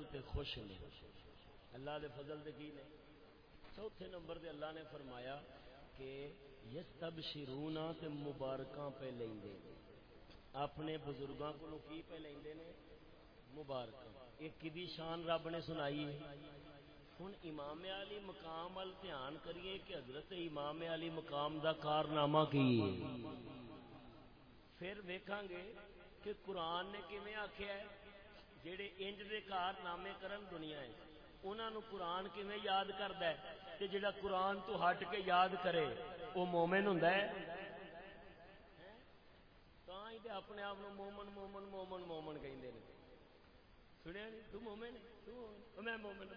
فضل تے خوش نے۔ اللہ دے فضل دے کی نے؟ چوتھے نمبر دے اللہ نے فرمایا کہ یس تب شرونا تے مبارکاں پہ لیں دے اپنے بزرگاں کو کی پہ لیں دے نے؟ مبارکاں۔ ایک کدی شان رب نے سنائی ہے۔ ہن امام علی مقام ال دھیان کریے کہ حضرت امام علی مقام دا کارنامہ کی پھر ویکھاں گے کہ قرآن نے کیویں آکھیا ہے؟ جڑے انج دے کارنامے کرن دنیا ہے، انہاں نو قرآن کیویں یاد کردا ہے؟ تے جڑا قرآن تو ہٹ کے یاد کرے، وہ مومن ہوندا ہے؟ اپنے آپ مومن مومن مومن مومن کہندے نے۔ سنیا نہیں؟ تو مومن میں مومن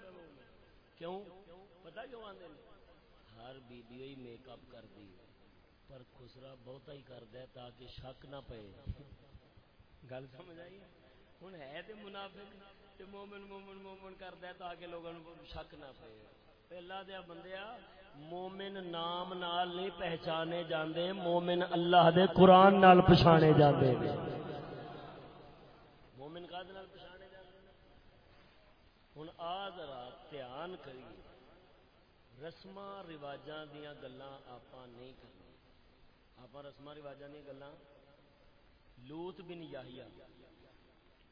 کیوں؟ پتا کیوں آدھے ہر ویڈیو ہی میک اپ کر دی پر خسرا بہتا ہی کرد ہے تاکہ شک نہ ہوں ہے تو منافق، تے مومن مومن مومن کرد ہے تاکہ لوگوں شک نہ پے۔ پہلا دیا بندیا، مومن نام نال نہیں پہچانے جاندے، مومن اللہ دے قرآن نال پچھانے جاندے۔ مومن کا نال پچھانے ہوں آ ذرا دھیان کریے رسم رواج دیا گلا آپ نہیں کرنی۔ آپ رسم رواج دیا گلا لوت بن یاہیا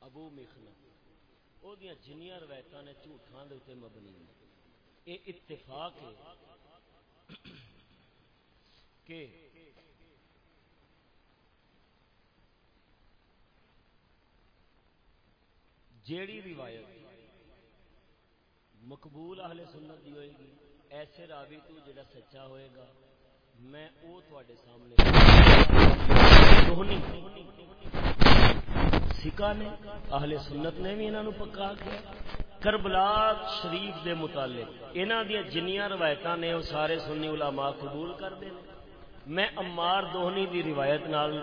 ابو مخنا وہ جنیا روایت نے جھوٹان کے اتنے مبنی۔ یہ اتفاق ہے کہ جیڑی روایت مقبول اہل سنت دی ہوئے گی، ایسے راوی تو جڑا سچا ہوئے گا، میں او تواڈے سامنے۔ سکا نے، اہل سنت نے بھی انہاں نو پکا کیا کربلا شریف دے متعلق انہاں دی جنیاں روایتاں نے او سارے سنی علماء قبول کر دے میں عمار دوہنی دی روایت نال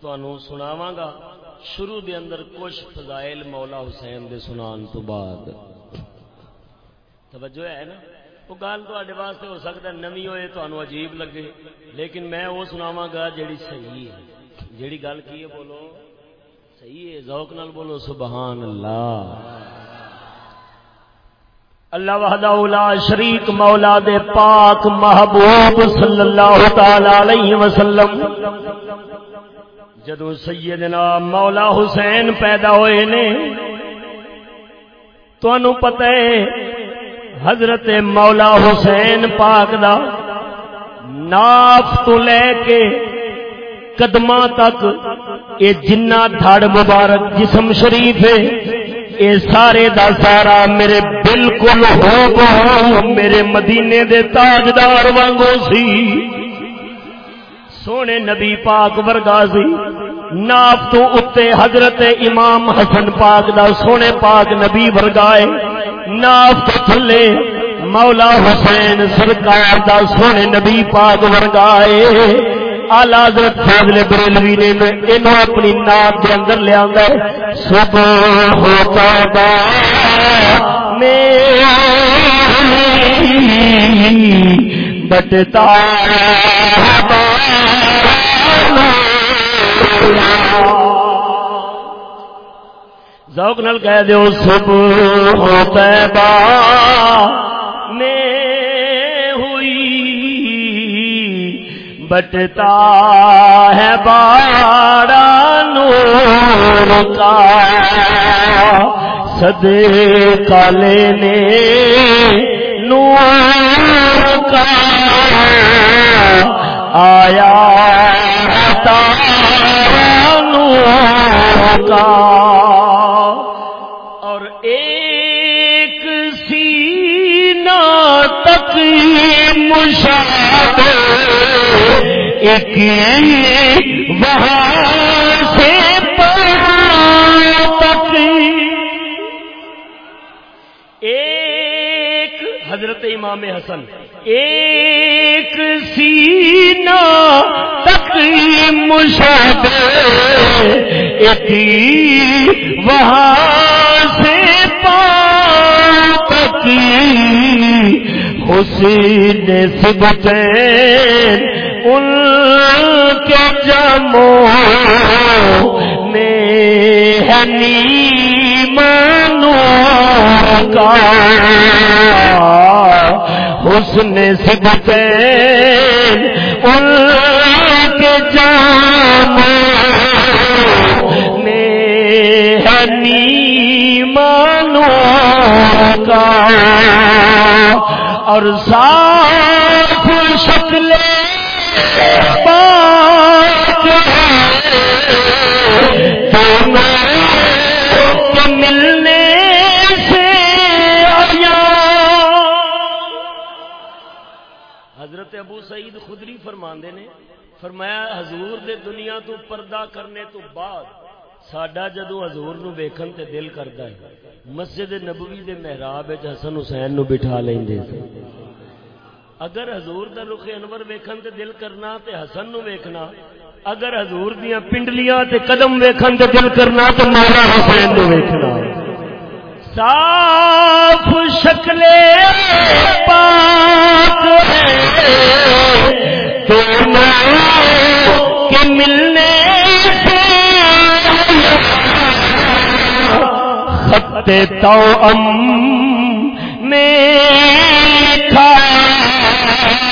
تانوں سناواں گا۔ شروع دے اندر کچھ فضائل مولا حسین دے سنان تو بعد۔ توجہ ہے نا؟ وہ گل تے واسطے ہو سکتا ہے، نمی ہوئے تو عجیب لگے، لیکن میں وہ سناوا گا جیڑی صحیح ہے۔ جیڑی گل کی ہے بولو۔ صحیح ہے، ذوق نال بولو، سبحان اللہ۔ اللہ وحدہ لا شریک، مولا دے پاک محبوب صلی اللہ تعالی علیہ وسلم۔ جدو سیدنا مولا حسین پیدا ہوئے نے تو پتہ ہے، حضرت مولا حسین پاک دا ناف تو لے کے قدم تک یہ جنا دھڑ مبارک جسم شریف ہے یہ سارے دا سارا میرے بالکل ہو گو میرے مدینے دے تاجدار وانگو سی۔ سونے نبی پاک ورگا سی، ناف تو اتے حضرت امام حسن پاک دا سونے پاک نبی ورگائے ناف تھلے مولا حسین سرکار دا سونے نبی پاک ورگائے آلہ حضرت فاضل بریلوی نے انہوں اپنی ناپ کے اندر لیا گئے صبح ہوتا با میں بٹتا ذوق نل کہہ دیو، سب ہوتا با بٹتا ہے بارا نور کا سدے کالے نے نور کا آیا تارا نور کا مشاب ایک وہاں سے تک۔ ایک حضرت امام حسن ایک سینہ تک مشاب ایک وہاں سے تک۔ حسین سبتین ان کے جموں میں ہے نیمانوں کا حسن سبتے ان کے جام مانو کا اور صاف شکل فرماندے نے، فرمایا حضور دے دنیا تو پردہ کرنے تو بعد ساڈا جدو حضور نو ویکھن تے دل کردا ہے، مسجد نبوی دے محراب وچ حسن حسین نو بٹھا لیندے سی اگر حضور دا رخ انور ویکھن تے دل کرنا تے حسن نو ویکھنا، اگر حضور دیاں پنڈلیاں تے قدم ویکھن تے دل کرنا تے مولا حسین نو ویکھنا۔ صاف شکل پاک ہے۔ تو کے ملنے خط تو ام میں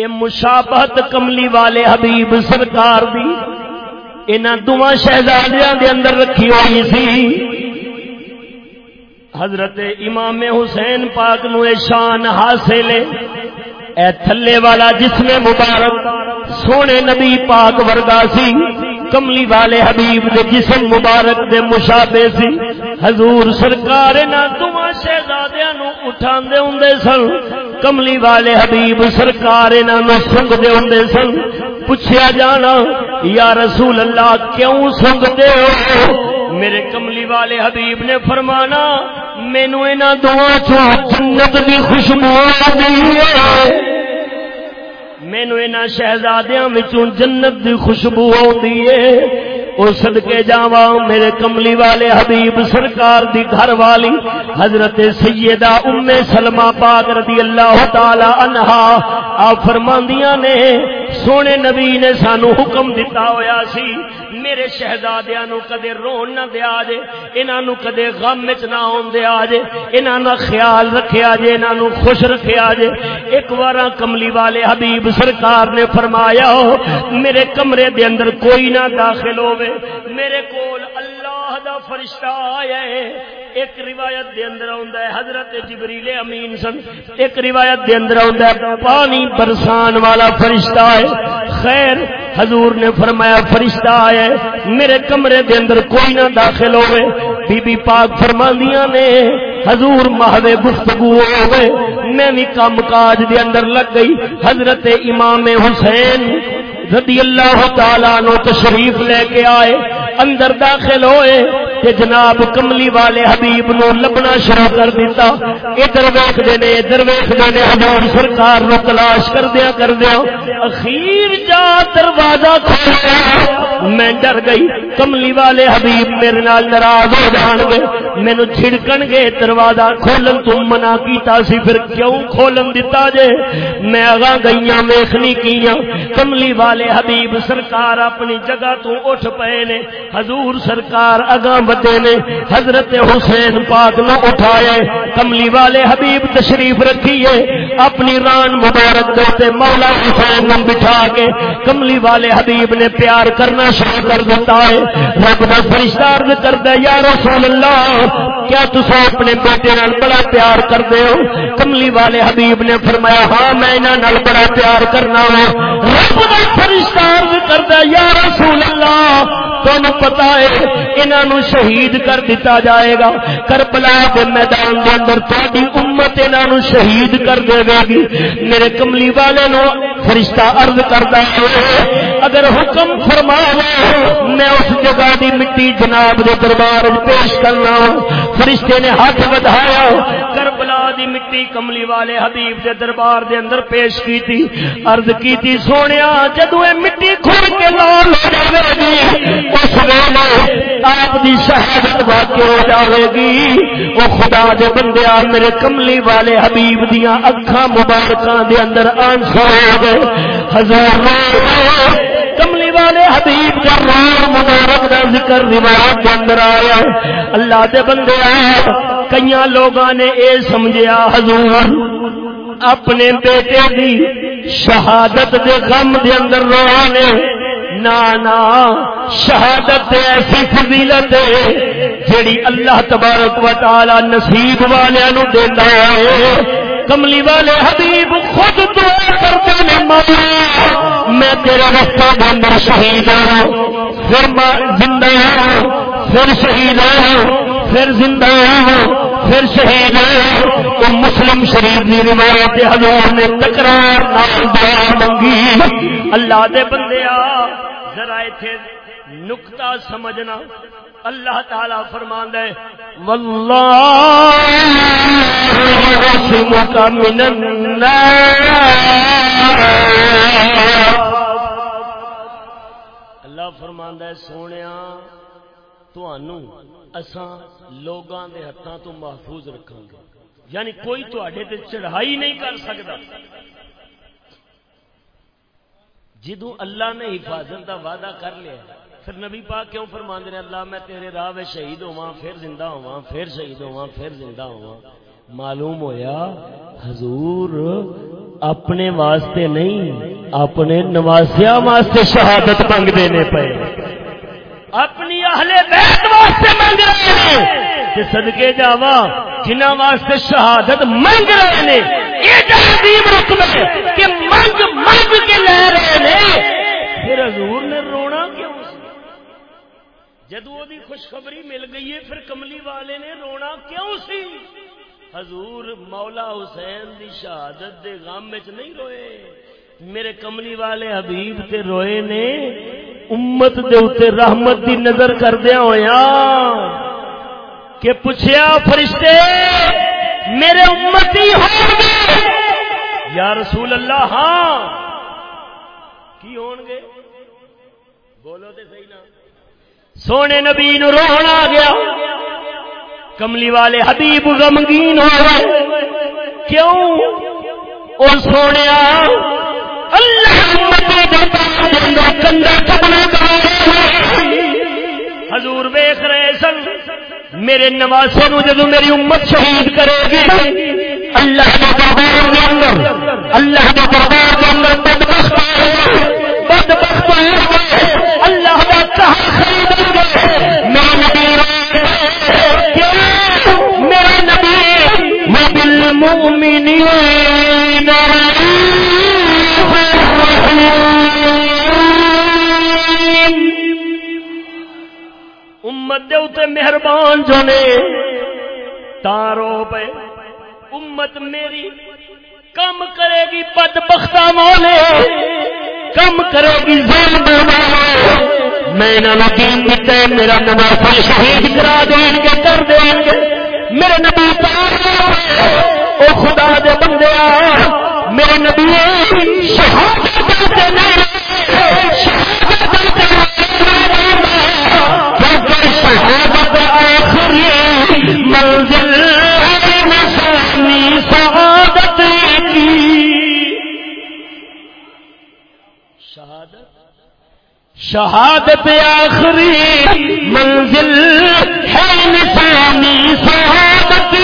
یہ مشابہت کملی والے حبیب سرکار دی، انہاں دواں شہزادیاں دے اندر رکھی ہوئی سی۔ حضرت امام حسین پاک نو شان حاصل اے تھلے والا جسم مبارک، سونے نبی پاک ورگا سی۔ کملی والے حبیب دے جسم مبارک دے مشابے سی۔ حضور سرکار نہ دواں شہزادیاں نو اٹھاندے ہوندے سن۔ کملی والے حبیب سرکار انہاں نو سنگ دے ہوندے سن۔ پوچھیا جانا، یا رسول اللہ کیوں سنگ دے ہو؟ میرے کملی والے حبیب نے فرمانا، مینو انہاں دواں چوں جنت دی خوشبو ہے۔ مینو یہاں شہزادیاں جنت دی خوشبو آتی ہے۔ وہ سدکے جاوا میرے کملی والے حبیب سرکار دی گھر والی، حضرت سیدہ ام سلمہ پاک رضی اللہ تعالی عنہا آ فرماندیاں نے، سونے نبی نے سانو حکم دتا ہویا سی میرے شہزادیاں نو کدے رون نہ دیا جے انہاں نو کدے غم وچ نہ اون دیا جے انہاں دا خیال رکھیا جے انہاں نو خوش رکھیا جے ایک وارا کملی والے حبیب سرکار نے فرمایا، میرے کمرے دے اندر کوئی نہ داخل ہوے میرے کول اللہ اللہ دا فرشتہ آیا ہے۔ ایک روایت دے اندر آندا ہے، حضرت جبریل امین سن۔ ایک روایت دے اندر آندا ہے، پانی برسان والا فرشتہ ہے۔ خیر، حضور نے فرمایا، فرشتہ آیا ہے۔ میرے کمرے دے اندر کوئی نہ داخل ہوئے۔ بی بی پاک فرماندیاں نے، حضور مہدے گفتگو ہوئے۔ میں بھی کام کاج دے اندر لگ گئی۔ حضرت امام حسین رضی اللہ تعالیٰ نو تشریف لے کے آئے۔ اندر داخل ہوئے تے جناب کملی والے حبیب نو لبنا شروع کر دیتا ادھر ویخ نے ادھر ویخ نے حضور سرکار نو تلاش کر دیا کر دیا۔ اخیر جا دروازہ کھولیا میں ڈر گئی۔ کملی والے حبیب میرے نال ناراض ہو جان گے۔ مینو چھڑکن گے، دروازہ کھولن تو منع کیتا سی۔ پھر کیوں کھولن دیتا جے؟ میں اگاں گئیاں ویخنی کیاں۔ کملی والے حبیب سرکار اپنی جگہ تو اٹھ پے نے۔ حضور سرکار اگاں بدے نے حضرت حسین پاک نو اٹھائے، کملی والے حبیب تشریف رکھیے، اپنی ران مبارک دیتے مولا حسین نو بٹھا کے کملی والے حبیب نے پیار کرنا شروع کر دیتا ہے۔ رب کا فرشتہ عرض کر یا رسول اللہ، کیا تسا اپنے بیٹے نال بڑا پیار کر دے ہو؟ کملی والے حبیب نے فرمایا ہاں میں انہاں نال بڑا پیار کرنا ہوں۔ رب کا فرشتہ عرض کر یا رسول اللہ تمہیں پتا ہے، انہوں شہید کر دیتا جائے گا۔ کربلا کے میدان کے اندر تاری امت انہوں شہید کر دے گی۔ میرے کملی والے نو فرشتہ عرض کرتا ہے، اگر حکم فرما میں اس جگہ دی مٹی جناب دے دربار پیش کرنا فرشتے نے ہاتھ بدھایا کربلا دی مٹی کملی والے حبیب دے دربار دے اندر پیش کی تھی۔ عرض کی تھی، سونیا جدو اے مٹی کھڑ کے لال ہو جائے گی، اس ویلے آپ دی شہادت واقع ہو جائے گی۔ وہ خدا دے بندے میرے کملی والے حبیب دیاں اکھاں مبارکاں دے اندر آنسو ہو گئے۔ ہزار کملی والے حبیب کا روح مبارک کا ذکر روایت کے اندر آیا اللہ دے بندے کئی لوگوں نے اے سمجھیا، حضور اپنے بیٹے دی شہادت دے غم دے اندر رونے نانا، شہادت ایسی فضیلت ہے جیڑی اللہ تبارک و تعالی نصیب والے نو دینا ہے۔ کملی والے حبیب خود دعا کرتے ہیں مولا میں تیرا رستہ بندر شہید ہوں۔ پھر میں زندہ ہوں۔ پھر شہید ہوں۔ پھر زندہ ہوں۔ پھر شہید ہوں۔ مسلم شریف کی روایت حضور نے تکرار دعا منگی اللہ دے بندے آ، ذرا اتنے نکتا سمجھنا۔ اللہ تعالی فرمان ہے اللہ فرمان ہے سونے لوگوں کے ہاتھوں تو محفوظ رکھیں گے یعنی کوئی تے چڑھائی نہیں کر سکتا جدو اللہ نے حفاظت کا وعدہ کر لیا پھر نبی پاک کیوں فرمان دے اللہ میں تیرے راہ میں شہید ہوا پھر زندہ ہوا پھر شہید ہوا پھر زندہ ہوا معلوم ہویا، حضور اپنے واسطے نہیں، اپنے نوازیا واسطے شہادت منگ دینے پے۔ اپنی اہل بیت واسطے منگ رہے ہیں کہ صدقے جاوا جنہ واسطے شہادت منگ رہے ہیں کہ منگ منگ کے لے رہے ہیں پھر حضور نے رونا جدو خوشخبری مل گئی ہے، پھر کملی والے نے رونا کیوں سی؟ حضور مولا حسین دی شہادت دے غم وچ نہیں روئے۔ میرے کملی والے حبیب تے روئے نے، امت دے اوتے رحمت دی نظر کردیا ہویا کہ پوچھیا فرشتے، میرے امتی ہوں گے یا رسول اللہ ہاں۔ کی ہون گے؟ بولو تے صحیح نا سونے نبی نو روحن آ گیا۔ کملی والے حبیب غمگین ہو گئے۔ کیوں؟ اور سونے اللہ حضور ویخ رہے سن، میرے نواسے نو جدو میری امت شہید کرے گی، اللہ کے دربار کے اندر، اللہ کے دربار کے اندر بد بخت بد بخت مبل مومنی امت دے اتنے مہربان جو نے تارو پہ امت میری کم کرے گی پد بختا مولے، کم کرے گی ظلم میں دین دیتا میرا نوافل شہید کرا دیں گے، کر دیں گے۔ میرے نبی او خدا دے بندے میرے نبی شہادت نہیں شہادت آخری منزل نشانی شہادت کی۔ شہادت؟ شہادت آخری منزل ہے، نشانی شہادت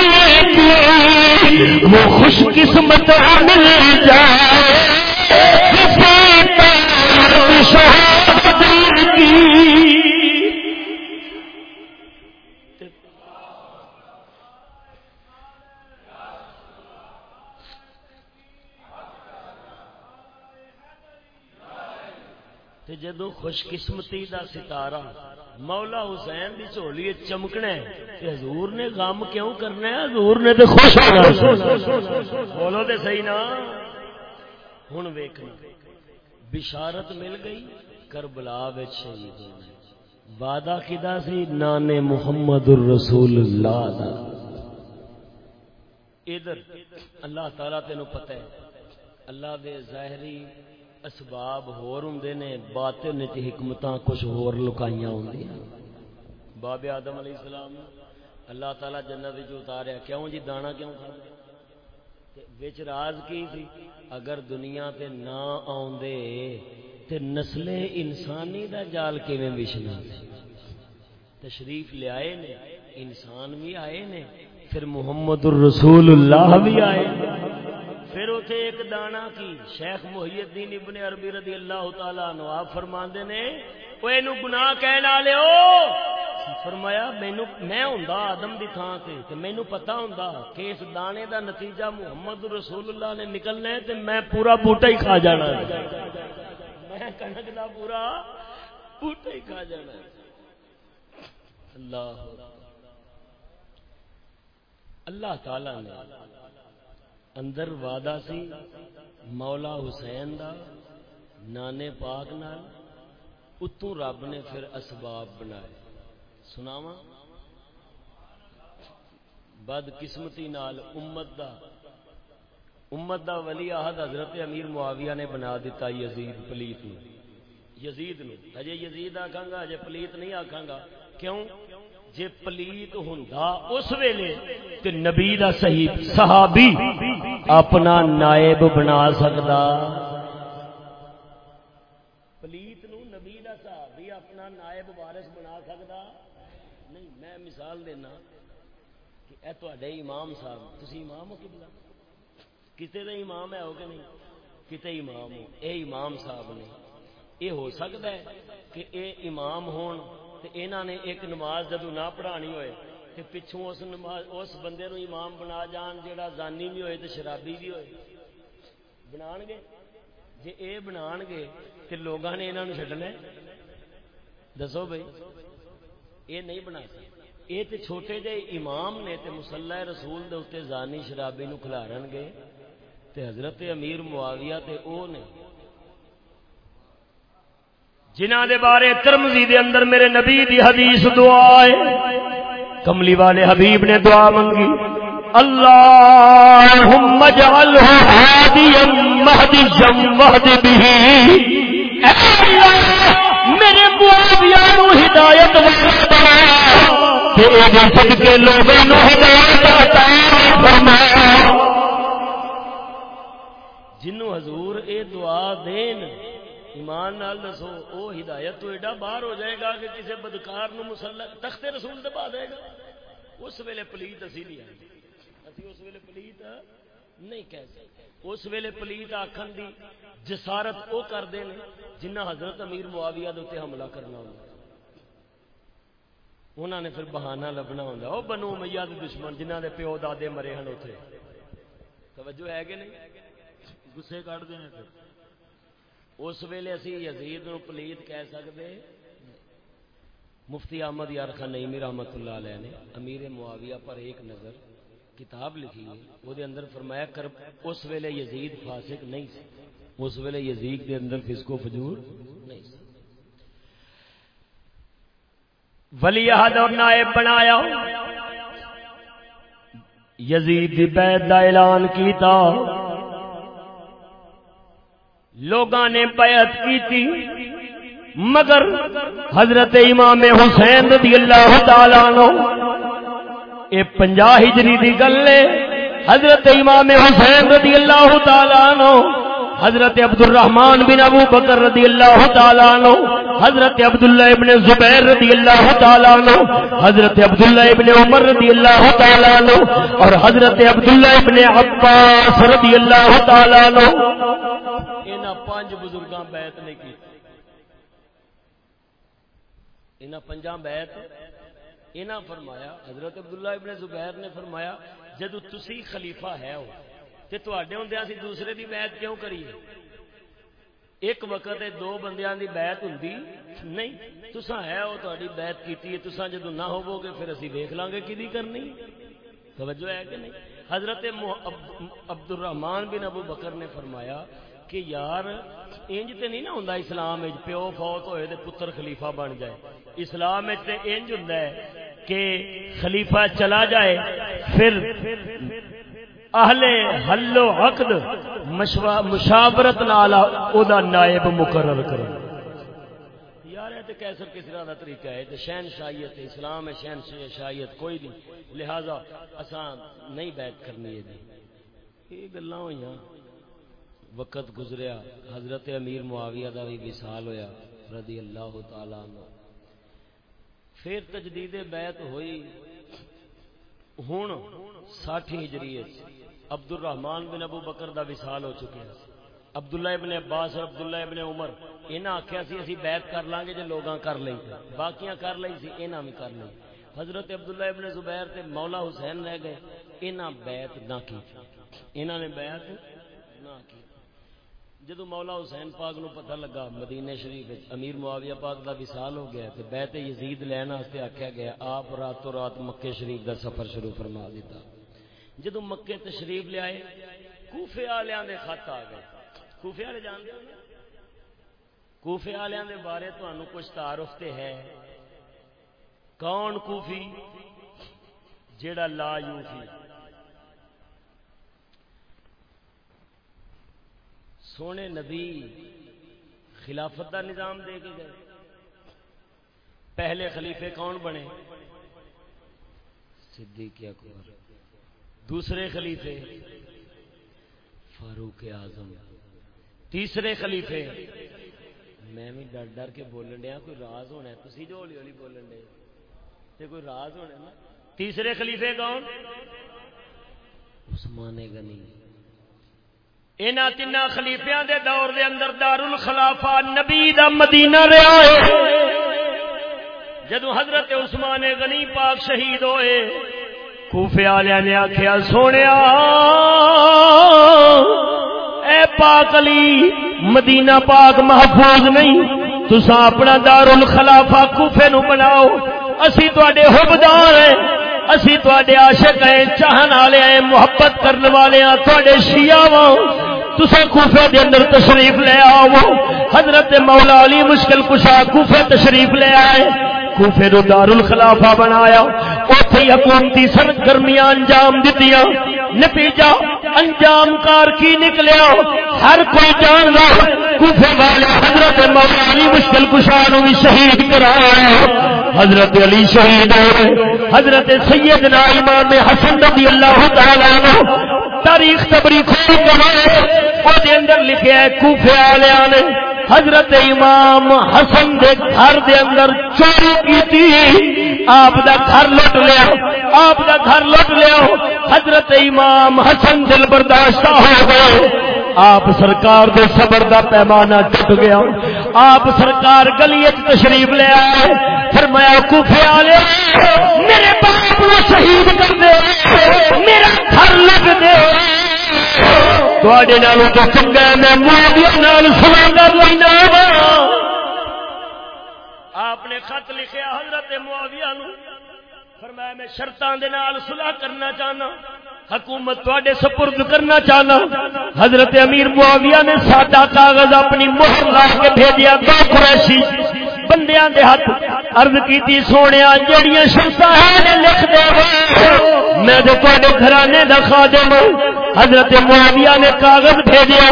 کی۔ وہ خوش قسمت مل جائے۔ شہادت کی جدو خوش قسمتی دا ستارہ مولا حسین دی چولی چمکنا ہے حضور نے غم کیوں کرنا ہے؟ حضور نے تو خوش ہونا بولو تے صحیح نا۔ ہوں ویکھنا۔ بشارت مل گئی کربلا شہید ہونا وعدہ کدا سی؟ نانے محمد الرسول اللہ دا۔ ادھر اللہ تعالی تینو پتہ ہے۔ اللہ دے ظاہری اسباب ہور ہوندے نے باطن وچ حکمتاں کچھ ہور لکائیاں ہوندیاں باب آدم علیہ السلام، اللہ تعالی جنت وچ اتاریا۔ کیوں جی؟ دانا کیوں کھاندے وچ راز کی تھی اگر دنیا تے نہ آوندے تے نسل انسانی دا جال کیویں وچھنا تشریف لے آئے نے، انسان بھی آئے نے، پھر محمد الرسول اللہ بھی آئے نے۔ پھر اتنے ایک دانا کی شیخ محی الدین ابن عربی رضی اللہ تعالی عنہ، آپ فرماندے نے او اینو گناہ کہنا لے فرمایا، مینو، میں ہوں آدم دی تھان سے تے مینو پتا ہوں کہ اس دانے دا نتیجہ محمد رسول اللہ نے نکلنا ہے، تے میں پورا بوٹا ہی کھا جانا ہے۔ میں کنک دا پورا بوٹا ہی کھا جانا ہے۔ اللہ اللہ تعالی نے اندر وعدہ سی، مولا حسین دا، نانے پاک نال، اتوں رب نے پھر اسباب بنائے۔ سناوا بد قسمتی نال امت دا امت دا ولی آہد حضرت امیر معاویہ نے بنا دیتا یزید پلیت نو۔ یزید نو۔ اجے یزید آکھاں گا اجے پلیت نہیں آکھاں گا۔ کیوں؟ جے پلیت ہوندا اس ویلے تے نبی دا صحیح صحابی اپنا نائب بنا سکدا۔ پلیت نو نبی دا صحابی اپنا نائب وارث بنا سکدا۔ نہیں، میں مثال دینا کہ اے تے امام صاحب تھی امام ہو کبلا کسی کا امام ہے ہو کہ نہیں؟ کتے امام ہو؟ اے امام صاحب نے یہ ہو سکتا ہے کہ اے امام ہون۔ تے نے ایک نماز جدو نہ پڑھانی ہوئے تے پچھوں اس نماز اس بندے نو امام بنا جان جیڑا زانی بھی ہوئے تے شرابی بھی ہوئے بنان گے جے اے بنان گے تے لوگاں نے انہاں نو چھڈنا دسو بھائی یہ نہیں بنا سکتے یہ تو چھوٹے جہ امام نے تے مسلح رسول دے اتنے زانی شرابی نو کھلارن گے تے حضرت امیر معاویہ تے او نے جنہ دے بارے ترمزی دے اندر میرے نبی دی حدیث دعا ہے۔ کملی والے حبیب نے دعا منگی۔ اللہم اجعلہ حادیا مہدیا وحد بھی اے اللہ، میرے معاویہ نو ہدایت کے لوگوں نو ہدایت فرما جنوں حضور اے دعا دین ایمان نال دسو، او ہدایت تو ایڈا باہر ہو جائے گا کہ کسی بدکار نو مسلح تخت رسول دبا دے گا۔ اس ویلے پلیت اسی نہیں آئی اسی اس ویلے پلیت نہیں کہہ سکتے۔ اس ویلے پلیت آخر دی جسارت وہ کرتے ہیں جنہ حضرت امیر معاویہ دے حملہ کرنا ہوں انہوں نے پھر بہانہ لبنا ہوں وہ بنو میا دشمن جنہ دے پیو دادے مرے ہیں اتنے توجہ ہے کہ نہیں؟ گسے کٹتے ہیں پھر۔ اس ویلے اسی یزید نو پلیت کہہ سکتے مفتی احمد یار خان رحمت اللہ علیہ نے امیر معاویہ پر ایک نظر کتاب لکھی ہے۔ وہ دے اندر فرمایا، کر اس ویلے یزید فاسق نہیں سی اس ویلے یزید دے اندر فسکو فجور نہیں سی ولی احد اور نائب بنایا۔ یزید دی بیعت دا اعلان کیتا۔ لوگاں نے بیعت کی تھی مگر حضرت امام حسین رضی اللہ تعالی عنہ، اے پنجا ہجری دی گل ہے، حضرت امام حسین رضی اللہ تعالی عنہ حضرت عبد الرحمن بن ابو بکر رضی اللہ تعالی عنہ، حضرت عبداللہ ابن زبیر رضی اللہ تعالی عنہ، حضرت عبداللہ ابن عمر رضی اللہ تعالی عنہ اور حضرت عبداللہ ابن عباس رضی اللہ تعالی عنہ۔ انہاں پانچ بزرگاں بیعت نے کی۔ انہاں پنجاں بیعت۔ انہاں فرمایا، حضرت عبداللہ ابن زبیر نے فرمایا، جدو تسی خلیفہ ہے ہو تے تواڈے ہوندے اسی دوسرے دی بیعت کیوں کریے ایک وقت دو بندیاں دی بیعت ہوندی نہیں۔ تساں ہے او تہاڈی بیعت کیتی ہے، تساں جدو نہ ہوو گے پھر اسی دیکھ لیں گے کدی کرنی۔ توجہ ہے کہ نہیں؟ حضرت عبد الرحمان بن ابو بکر نے فرمایا کہ یار، انج تے نہیں نا ہوندا اسلام وچ پیو فوت ہوئے تے پتر خلیفہ بن جائے۔ اسلام وچ تے انج ہوندا ہے کہ خلیفہ چلا جائے، پھر اہل حل و عقد مشاورت نال او دا نائب مقرر کرے یار یہ کیسر کسرا دا طریقہ ہے، تے شہن شاہیت اسلام ہے شہن شاہیت کوئی نہیں۔ لہذا اساں نہیں بیعت کرنی ہے جی۔ یہ گلاں ہویاں وقت گزریا۔ حضرت امیر معاویہ دا بھی وصال ہویا، رضی اللہ تعالی عنہ۔ پھر تجدید بیعت ہوئی۔ ہن 60 ہجری عبد الرحمان بن ابو بکر دا وصال ہو چکے ہیں۔ عبداللہ ابن عباس اور عبداللہ ابن عمر، انہاں آکھیا سی اسی بیعت کر لیں گے جے لوگاں کر لیں باقیاں کر لئی سی، انہاں بھی کر لیں۔ حضرت عبداللہ ابن زبیر تے مولا حسین رہ گئے۔ انہاں بیعت نہ کی۔ انہاں نے بیعت نہ کی۔ جدو مولا حسین پاک نو پتہ لگا، مدینہ شریف امیر معاویہ پاک دا وصال ہو گیا تے بیت یزید لین واسطے آکھیا گیا، آپ راتوں رات مکے شریف دا سفر شروع فرما دیتا۔ جدو مکے تشریف لے آئے، کوفے والےاں دے خط آ گئے۔ کوفے والے جانتے ہو کوفے والےاں دے بارے تانوں کچھ تعارف تے ہے۔ کون کوفی؟ جیڑا لا یوفی۔ سونے نبی خلافت کا نظام دے کے گئے۔ پہلے خلیفے کون بنے؟ صدیق اکبر۔ دوسرے خلیفے، فاروق اعظم۔ تیسرے خلیفے، میں بھی ڈر ڈر کے بولن دیا، کوئی راز ہونا ہے؟ تھی جو ہولی ہولی بولن دے۔ کوئی راز ہونا نا؟ تیسرے خلیفے کون؟ عثمان غنی۔ ان تین خلیفیا دے دور دے اندر دار الخلافہ نبی دا مدینہ رہا ہے جدو حضرت عثمان غنی پاک شہید ہوئے کوفے والے نے آخیا سونے اے پاک علی، مدینہ پاک محفوظ نہیں تسا اپنا دار الخلافہ کوفے نو بناؤ۔ اسی تے حبدار ہیں، اسی تے عاشق ہیں، چاہن والے ہیں، محبت کرنے والے ہیں تے شیعہ وا تسا کوفے دے اندر تشریف لے آو حضرت مولا علی مشکل کشا کوفے تشریف لے آئے۔ کوفے نو دار الخلافہ بنایا، اوتھے حکومتی سرگرمیاں انجام دتیاں۔ نتیجہ، انجام کار کی نکلیا؟ ہر کوئی جان لو کوفے والے حضرت مولا علی مشکل کشا نو بھی شہید کرایا۔ حضرت علی شہید ہوئے، حضرت سیدنا امام حسن رضی اللہ تعالی عنہ تاریخ تبری کھول کمائے وہ اندر لکھے کوفے والے نے حضرت امام حسن دے گھر دے اندر چوری کی آپ دا گھر لٹ لیا۔ آپ دا گھر لٹ لیا۔ حضرت امام حسن دل برداشتہ ہو گئے۔ آپ سرکار دے صبر دا پیمانہ ٹوٹ گیا۔ آپ سرکار گلی تشریف لے آئے۔ فرمایا، کوفے والے، میرے باپ کو شہید کر دے۔ میرا گھر لگ دے۔ تھوڑے نال تو چنگا میں نال سنا آپ نے خط لکھیا حضرت معاویہ نو فرمایا میں شرطان دے نال صلح کرنا چاہنا، حکومت تے سپرد کرنا چاہنا۔ حضرت امیر معاویہ نے سادہ کاغذ اپنی مہر لا کے بھیجیا دو قریشی بندیاں دے ہاتھ۔ عرض کیتی، سونیا جڑیاں شرطاں ہیں لکھ دے میں تے تواڈے گھرانے دا خادم حضرت معاویہ نے کاغذ بھیجیا۔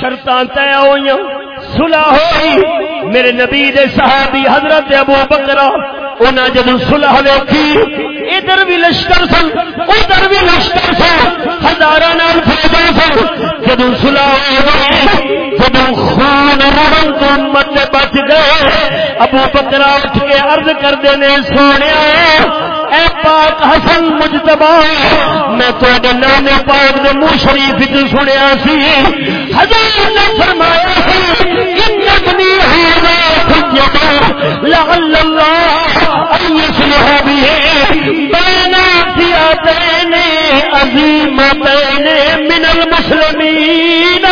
شرطاں طے ہوئیاں، صلح ہوئی۔ میرے نبی دے صحابی حضرت ابو بکر انہیں جب سلح ویکھی ادھر بھی لشکر سن، ادھر بھی لشکر سن، ہزاراں نال فائدہ سن۔ جب سلح ہوئے جب خون رن تو امت بچ گئے، ابو بکر اٹھ کے عرض کر دینے سونے اے پاک حسن مجتبا میں تواڈے نام پاک دے منہ شریف سنیا سی۔ حضرت نے فرمایا سی ان ابنی هذا حجت لعل الله ان يصلح به بين فئتين عظيمتين من المسلمين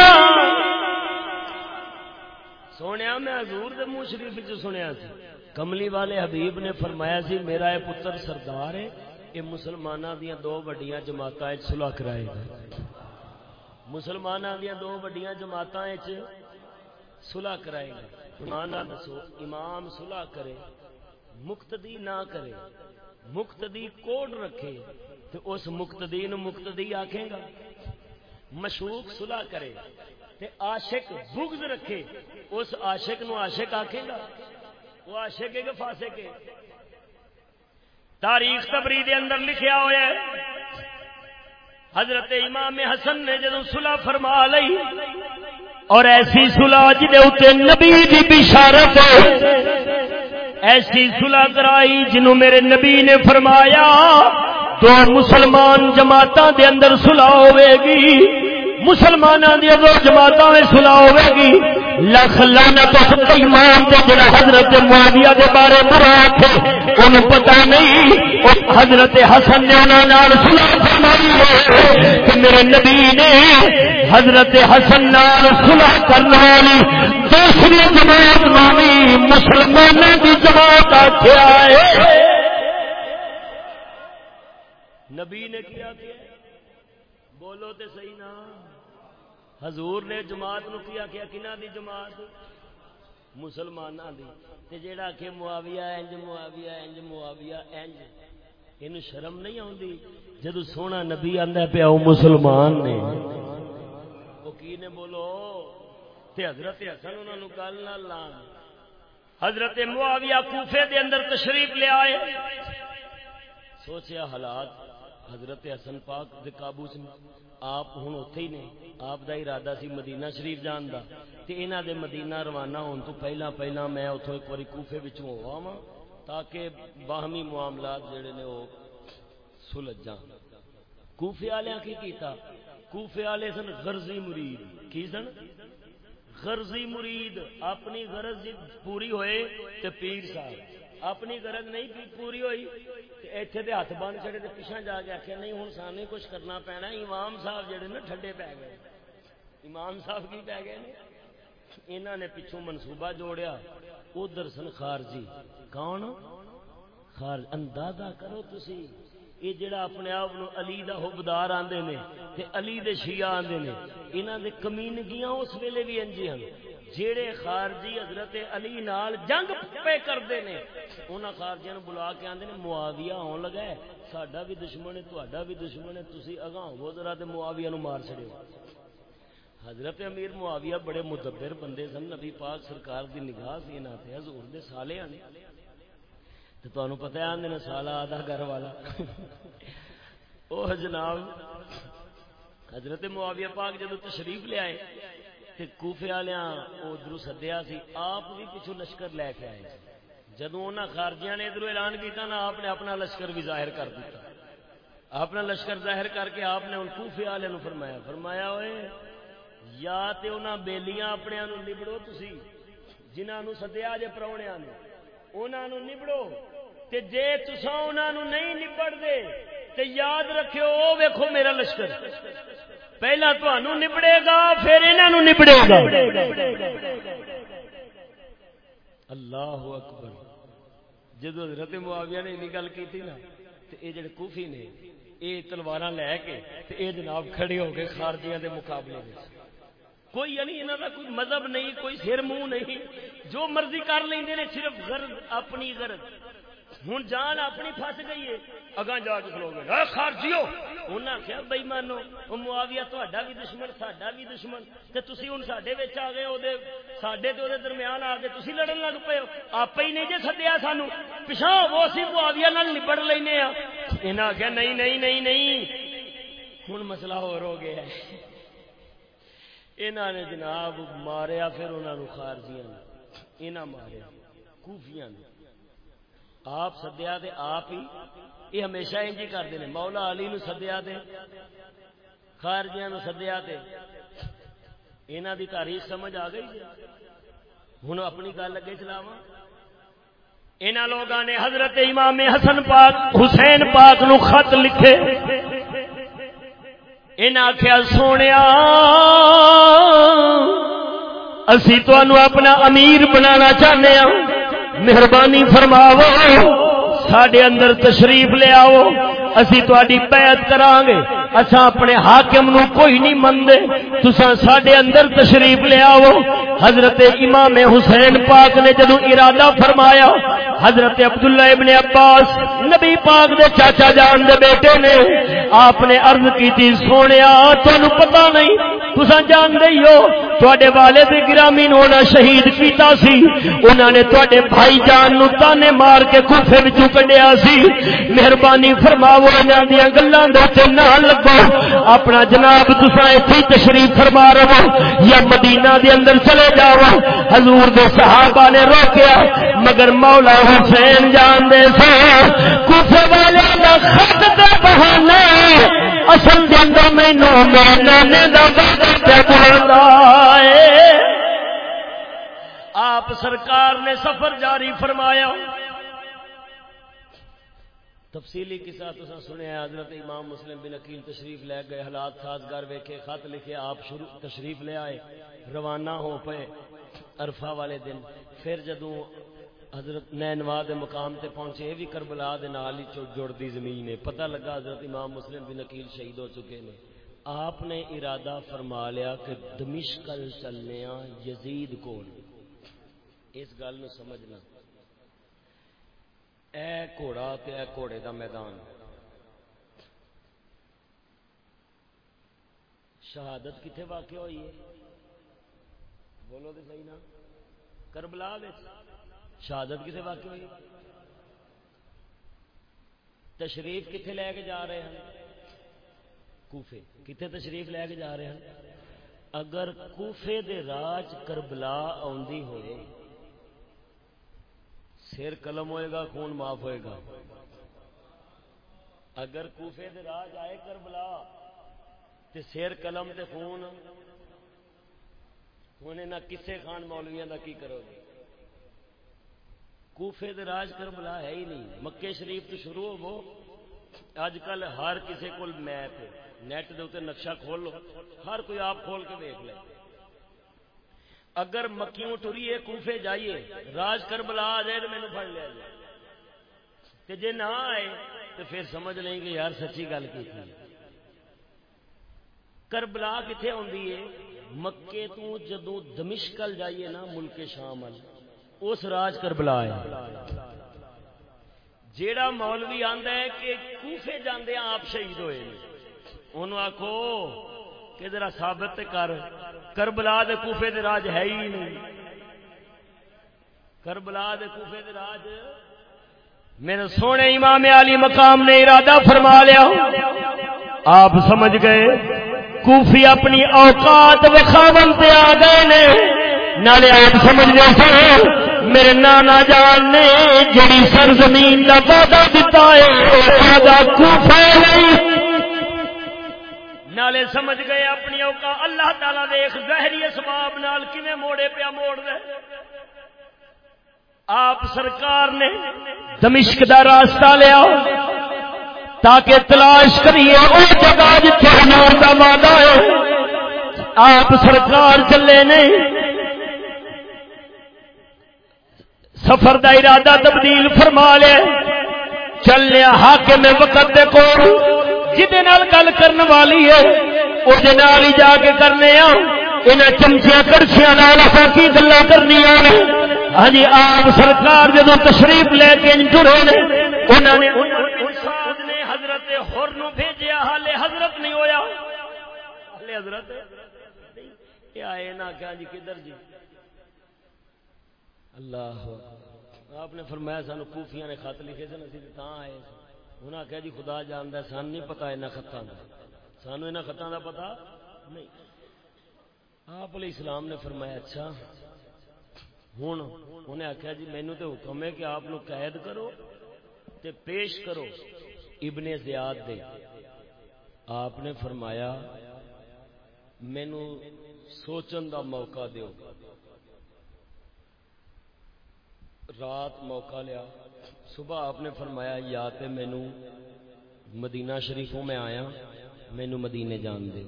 سونیا میں حضور دے منہ شریف سنیا سی۔ کملی والے حبیب نے فرمایا سی، میرا یہ پتر سردار ہے، یہ مسلمانوں دیا دو وڈیاں جماعت صلح کرائے گا۔ مسلمانوں دیا دو وڈیاں جماعت سلح کرائے گا۔ دسو، امام سلح کرے، مقتدی نہ کرے، مقتدی کوڈ رکھے تو اس مقتدی نو مقتدی آکھے گا۔ مشوق سلح کرے تے عاشق بغض رکھے، اس عاشق نو عاشق آکھے گا۔ وہ عاشق ہے کہ فاسق تاریخ تبری دے اندر لکھیا ہوا ہے، حضرت امام حسن نے جدو سلح فرما لئی، اور ایسی سلح جی نبی کی بشارت ایسی سلح کرائی جنہوں میرے نبی نے فرمایا تو مسلمان جماعتوں دے اندر سلح ہوے گی مسلمانوں دیا دو جماعتوں میں سلح ہوے گی۔ لکھ لانا تو ایمان دے جڑا حضرت معاویہ دے بارے برا تھے۔ ان پتہ نہیں حضرت حسن نے انہوں سلح فرمائی ہے کہ میرے نبی نے حضرت حسن نال سلح کرنے والی دوسری جماعت نامی مسلمانوں کی جماعت آخیا ہے۔ نبی نے کیا بولو تے صحیح نہ حضور نے جماعت نو کیا کیا کنا دی جماعت؟ مسلمان دی۔ تے جیڑا کہ معاویہ انج معاویہ انج معاویہ انج اینو شرم نہیں آوندی؟ جدو سونا نبی آندا پیا او مسلمان نے۔ او کی نے بولو؟ تے حضرت حسن انہاں نو گل نہ لان۔ حضرت معاویہ کوفے دے اندر تشریف لے آئے۔ سوچیا حالات حضرت حسن پاک دے قابو سے آپ ہوں اتے ہی نے۔ آپ دا ارادہ سی مدینہ شریف جان دا۔ تے انہاں دے مدینہ روانہ ہون تو پہلا پہلا میں اتوں ایک بار کوفے بچوں ہوا تاکہ باہمی معاملات جڑے نے وہ سلجھ جان۔ کوفے والے کی کیتا؟ کوفے والے سن غرضی مرید۔ کی سن؟ غرضی مرید۔ اپنی غرض پوری ہوئے تے پیر صاحب۔ اپنی گرد نہیں پوری ہوئی اتنے تو ہاتھ بن چڑے تو پیچھا جا کے آخیا نہیں ہوں سامنے کچھ کرنا پینا امام صاحب جڑے نا ٹھنڈے پی گئے۔ امام صاحب کی پی گئے انہوں نے پچھوں منصوبہ جوڑیا۔ ادھر سن خارجی، کون؟ خارج اندازہ کرو تسی۔ یہ جڑا اپنے آپ علی دا حبدار آندے نے تے علی دے شیعہ آندے نے، انہاں دے کمینگیاں اس ویلے بھی انجی ہیں جیڑے خارجی حضرت علی نال جنگ پہ کرتے ہیں انہوں خارجیاں بلا کے آتے ہیں معاویہ آن لگا ہے، ساڈا بھی دشمن ہے تا بھی دشمن ہے تھی اگاں ہو ذرا تو معاویہ نو مار چڑے حضرت امیر معاویہ بڑے مدبر بندے سن، نبی پاک سرکار دی نگاہ سی، انہاں تے حضور دے سالے آنے تو تمہیں پتہ ہے آدھے سالہ آدھا گھر والا۔ وہ جناب، حضرت معاویہ پاک جدو تشریف لے آئے کوفے ادھر سدیا سی، آپ بھی پچھو لشکر لے کے آئے جی۔ جدو انہوں خارجیاں نے ادھر اعلان کیا نا، آپ نے اپنا لشکر بھی ظاہر کر دیا اپنا لشکر ظاہر کر کے آپ نے ان کوفے والے فرمایا۔ فرمایا ہوئے یا تے انہاں بیلیاں اپنے نبڑو تسی جنہوں سدیا جے پروڑیا نے انہوں نبڑو۔ تے جے تسا انہوں نہیں نبڑ دے تے یاد رکھو ویکھو میرا لشکر۔ پہلا تو نبڑے گا، پھر انہوں نبڑے گا۔ اللہ اکبر۔ جدو حضرت معاویہ نے انہیں گل کی نا تو یہ جڑے کوفی نے یہ تلوار لے کے یہ جناب کھڑے ہو گئے خارجیاں دے مقابلے میں کوئی یعنی انہوں کا کوئی مذہب نہیں کوئی سر منہ نہیں۔ جو مرضی کر لیں صرف غرض اپنی غرض۔ ہوں جان اپنی فس گئی ہے۔ اگاں جا کے کھلو گے۔ خارجیو! انہیں آخیا بئی مانو وہ معاویہ تا بھی دشمن ساڈا بھی دشمن۔ تے تسی ہوں سڈے آ گئے سڈے تو درمیان آ کے تسی لڑن لگ پے آپ ہی نہیں جی سدیا سانو۔ پچھا وہ اسی معاویہ نال نبڑ لینے آ۔ انہیں آخیا نہیں نہیں نہیں نہیں۔ ہوں مسئلہ ہو گیا انہوں نے جناب ماریا، پھر انہوں نے خارجیاں انہیں ماریا، کوفیاں نے آپ سدیا دے آپ ہی، یہ ہمیشہ انج ہی کرتے ہیں۔ مولا علی نو سدیا دے خارجیاں نو سدیا دے انہوں دی تاریخ سمجھ آ گئی۔ ہوں اپنی گل اگے چلاوا ان لوگوں نے حضرت امام حسن پاک، حسین پاک نو خط لکھے۔ ان آخیا سونے اسی تو اپنا امیر بنانا چاہتے ہوں مہربانی فرماو سڈے اندر تشریف لے آؤ، اسی تاری بیعت کران گے. اچھا اپنے حاکم نو کوئی نہیں مندے تسا ساڈے اندر تشریف لے آو حضرت امام حسین پاک نے جدو ارادہ فرمایا، حضرت عبداللہ ابن عباس نبی پاک دے چاچا جان دے بیٹے نے آپ نے عرض کی تھی سونے تمہیں پتا نہیں۔ تسا جان دے ہو تے والد گرامی ہونا شہید کیتا سی۔ انہوں نے تے بھائی جان نو تانے مار کے کوفے وچوں کڈیا سی۔ مہربانی فرماو انہاں دی گلاں دے تے نہ لگو اپنا جناب تسا ایتھے تشریف فرما رہو یا مدینہ دے اندر چلے جاؤ حضور دے صحابہ نے روکیا، مگر مولا حسین جان دے سا کوفے والے دا خط تے بہانا اصل دے اندر مینوں میرے دا وعدہ تے بہاندا ہے۔ آپ سرکار نے سفر جاری فرمایا۔ تفصیلی کسا تو سنیا حضرت امام مسلم بن عقیل تشریف لے گئے، حالات سازگار ویکھے، خط لکھے، آپ شروع تشریف لے آئے، روانہ ہو پے عرفہ والے دن۔ پھر جدوں حضرت نینوا دے مقام تے پہنچے بھی کربلا دے نال ہی جڑ دی زمین ہے۔ پتہ لگا حضرت امام مسلم بن عقیل شہید ہو چکے نے۔ آپ نے ارادہ فرما لیا کہ دمشق چلنے یزید کول۔ اس گل نو سمجھنا۔ اے گھوڑا تے اے گھوڑے دا میدان۔ شہادت کتنے واقع ہوئی ہے؟ بولو تو صحیح نا۔ کربلا شہادت کتنے واقع ہوئی تشریف کتنے لے کے جا رہے ہیں؟ کوفے۔ کتنے تشریف لے کے جا رہے ہیں؟ اگر کوفے دے راج کربلا آدھی ہوئے سر قلم ہوئے گا، خون معاف ہوئے گا۔ اگر کوفے دے راج آئے کر بلا تے سر قلم تے خون، ہونے نہ کسے خان مولویاں دا کی کرو گے؟ کوفے دے راج کر بلا ہے ہی نہیں۔ مکے شریف تو شروع ہو اج کل ہر کسے کو میپ نیٹ دے نقشہ کھول لو۔ ہر کوئی آپ کھول کے دیکھ لے۔ اگر مکیوں ٹریے کوفے جائیے۔ راج کر بلا آ جائے تو مینو پڑ لیا جائے۔ جی نہ آئے تو پھر سمجھ لیں گے یار سچی گل کی تھی۔ کربلا کتنے آدھی ہے؟ مکے تو جدو دمشکل جائیے نا، ملک شام اس راج کربلا ہے جیڑا مولوی آندا ہے کہ کوفے جاندے آپ شہید ہوئے۔ انہوں آخو کہ ذرا ثابت کر، کربلا دے کوفے دے راج ہے ہی نہیں۔ کربلا دے کوفے دے راج میرے سونے امام علی مقام نے ارادہ فرما لیا۔ آپ سمجھ گئے؟ کوفی اپنی اوقات وکھاون پہ آ گئے نے۔ نالے آپ سمجھ گئے سر میرے نانا جان نے جڑی سرزمین کا وعدہ دیتا ہے کوفہ نہیں نالے سمجھ گئے اپنی اوکا اللہ تعالی دیکھ ظاہری اسباب نال کیویں موڑے پیا موڑ دے؟ آپ سرکار نے دمشق دا راستہ لیا تاکہ تلاش کریے وہ جگہ جتنے حضور دا وعدہ ہے۔ آپ سرکار چلے نہیں۔ سفر دا ارادہ تبدیل فرما لیا۔ چل لیا حاکم وقت دے کول۔ گل کرنے والی ہے وہ ہی جا کے کرنے یہاں چمچیا کڑچیاں کی گلا کرنی ہاں جی آپ سرکار جدو تشریف لے کے جڑے نے انہوں نے حضرت ہور نو بھیجیا ہالے حضرت نہیں ہویا۔ ہالے حضرت آئے نہ کیا ہاں جی کدھر جی؟ اللہ، آپ نے فرمایا سانو کوفیاں نے خط لکھے سن، اسی آئے انہیں آخیا جی خدا جانتا سان نہیں پتا یہاں خطان کا سانو یہاں خطان کا پتا؟ نہیں۔ آپ علیہ السلام نے فرمایا اچھا ہوں انہیں آخیا جی مینو تو حکم ہے کہ آپ قید کرو تے پیش کرو ابن زیاد دے۔ آپ نے فرمایا مینو سوچن دا موقع دیو۔ رات موقع لیا۔ صبح آپ نے فرمایا، یا تے مینو مدینہ شریفوں میں آیا، مینو مدینے جان دے۔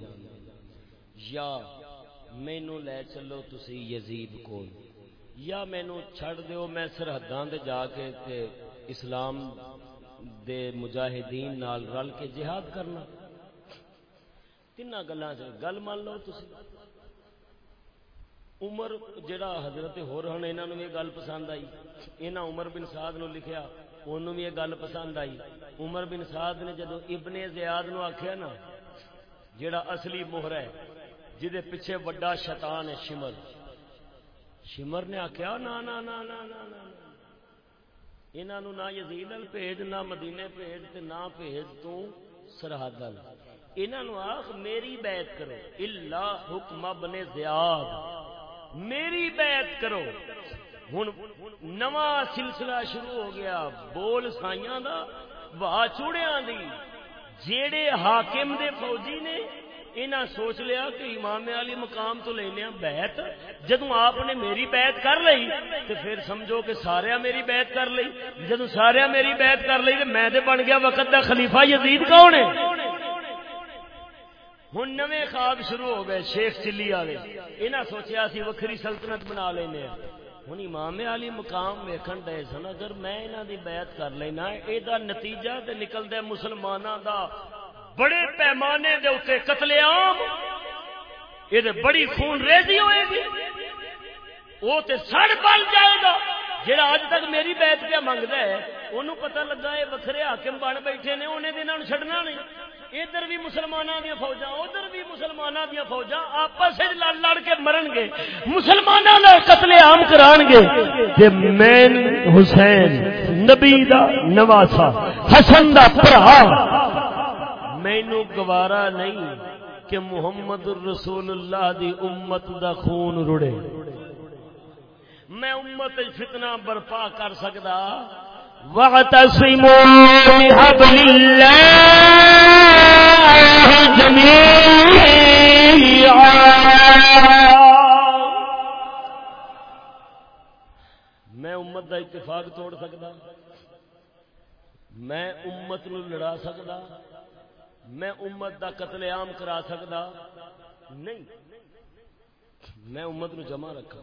یا مینو لے چلو تسی یزید کو یا مینو چھڑ دیو، میں سرحداں دے جا کے تے اسلام دے مجاہدین نال رل کے جہاد کرنا۔ تین گلا گل مان لو تھی عمر جڑا حضرت ہو رہا انہوں نے یہ گل پسند آئی۔ یہاں عمر بن سعد نو لکھیا انہوں بھی یہ گل پسند آئی۔ عمر بن سعد نے جدو ابن زیاد نو آخیا نا، جڑا اصلی مہر ہے جہد پیچھے وڈا شیطان ہے، شمر۔ شمر نے آخیا نا نا نا نا نا نا انہوں نہ یزید ال بھیج نہ مدینے بھیج تے نہ بھیج تو سرحد انہوں آخ میری بیعت کرو اللہ حکم ابن زیاد۔ میری بیعت کرو۔ ہوں نواں سلسلہ شروع ہو گیا بول سائیاں دا واہ چوڑیاں دی۔ جیڑے حاکم دے فوجی نے انہاں سوچ لیا کہ امام علی مقام تو لینے بیعت جدو آپ نے میری بیعت کر لئی تو پھر سمجھو کہ سارے میری بیعت کر لئی۔ جدو سارے میری بیعت کر لئی تو میں تے بن گیا وقت دا خلیفہ یزید کون ہے؟ ہوں نویں خواب شروع ہو گئے، شیخ چلی والے انہاں سوچیا سی وکری سلطنت بنا لینے ہوں امام علی مقام ویکن ڈے سن، اگر میں انہوں دی بیعت کر لینا یہ نتیجہ تے نکلتا مسلمانوں دا بڑے پیمانے دے اتنے قتل عام یہ بڑی خون ریزی ہوئے گی۔ وہ تے سڑ بل جائے گا۔ جہاں اج تک میری بیعت پہ منگتا ہے انہوں پتہ لگا یہ وکھرے حاکم بن بیٹھے نے انہیں دن چڈنا نہیں۔ ادھر بھی مسلمانوں دیا فوجا ادھر بھی مسلمانوں دیا فوجا آپس لڑ لڑ کے مرن گے مسلمانوں کا قتل عام کران گے مین حسین نبی دا نواسا حسن دا پرا مینو گوارا نہیں کہ محمد رسول اللہ دی امت دا خون رڑے۔ میں امت فتنہ برپا کر سکتا وَاعْتَصِمُوا بِحَبْلِ اللَّهِ جَمِيعًا. میں امت دا اتفاق توڑ سکتا میں امت نو لڑا سکتا میں امت دا قتل عام کرا سکتا نہیں، میں امت نو جمع رکھا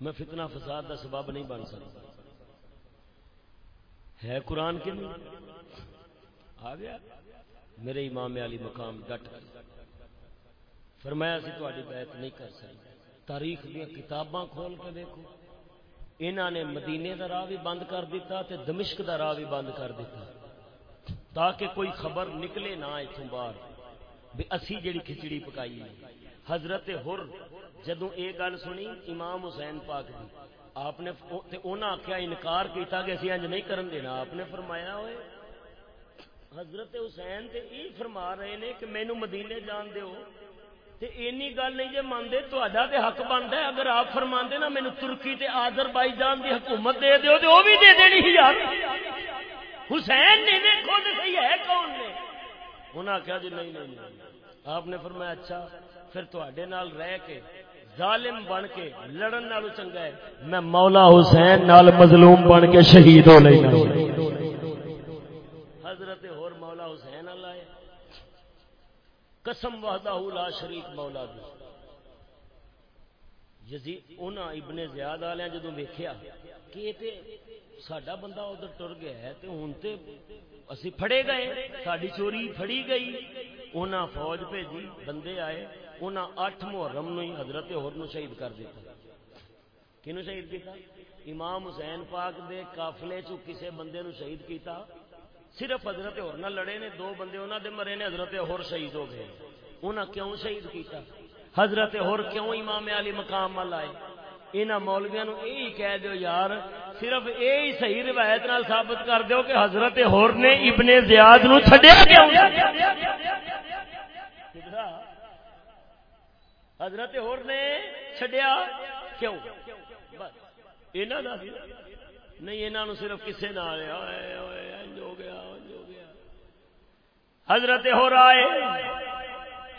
میں فتنہ فساد دا سبب نہیں بن سکتا ہے قرآن کے نہیں آ گیا۔ میرے امام علی مقام ڈٹ فرمایا سی تاری بیعت نہیں کر سکتے تاریخ دیا کتاباں کھول کے دیکھو۔ انہوں نے مدینے کا راہ بھی بند کر دیتا تے دمشق کا راہ بھی بند کر دیتا تاکہ کوئی خبر نکلے نہ اتوں باہر۔ بھی اسی جڑی کھچڑی پکائی حضرت ہر جدو یہ گل سنی، امام حسین پاک دی۔ آپ نے آخیا انکار کیتا کہ اسی انج نہیں کرن دینا۔ آپ نے فرمایا ہوئے حضرت حسین تے ای فرما رہے نے کہ مینو مدینے جان دیو۔ تے اینی گل نہیں جے مانتے تا تے حق بنتا ہے۔ اگر آپ فرما نا مینو ترکی تے آدر بائی جان دی حکومت دے دیو، تے وہ بھی دے دینی ہی یار۔ حسین نے دیکھو تو صحیح ہے کون نے؟ انہوں نے آخیا جی نہیں نہیں آپ نے فرمایا اچھا پھر تے رہ کے ظالم بن کے لڑن نالو چنگا ہے۔ میں مولا حسین نال مظلوم بن کے شہید ہو لینا حضرت اور مولا حسین اللہ ہے۔ قسم وحدہ لا شریک مولا دی۔ یزید انہاں ابن زیاد والے جدوں ویکھیا کہ تے ساڈا بندہ ادھر ٹر گیا ہے تے ہن تے اسی پھڑے گئے، ساڈی چوری پھڑی گئی۔ انہاں فوج بھیجی، بندے آئے۔ انہاں اٹھ محرم نو ہی حضرت ہور نو شہید کر دیتا کنو شہید کیتا؟ امام حسین پاک دے قافلے چ کسے بندے نو شہید کیتا؟ صرف حضرت ہور نہ لڑے نے، دو بندے انہاں دے مرے نے، حضرت ہور شہید ہو گئے۔ انہاں کیوں شہید کیتا؟ حضرت ہور کیوں امام علی مقام ول آئے؟ انہاں مولویاں نو یہی کہہ دیو، یار، صرف یہی صحیح روایت نال ثابت کر دیو کہ حضرت ہور نے ابن زیاد نو چھڈیا کیوں؟ حضرت ہور نے چھڈیا؟ کیوں؟ بس انہاں دا نہیں انہاں نو صرف کسے نہ آیا۔ انج ہو گیا، انج ہو گیا۔ حضرت ہور آئے۔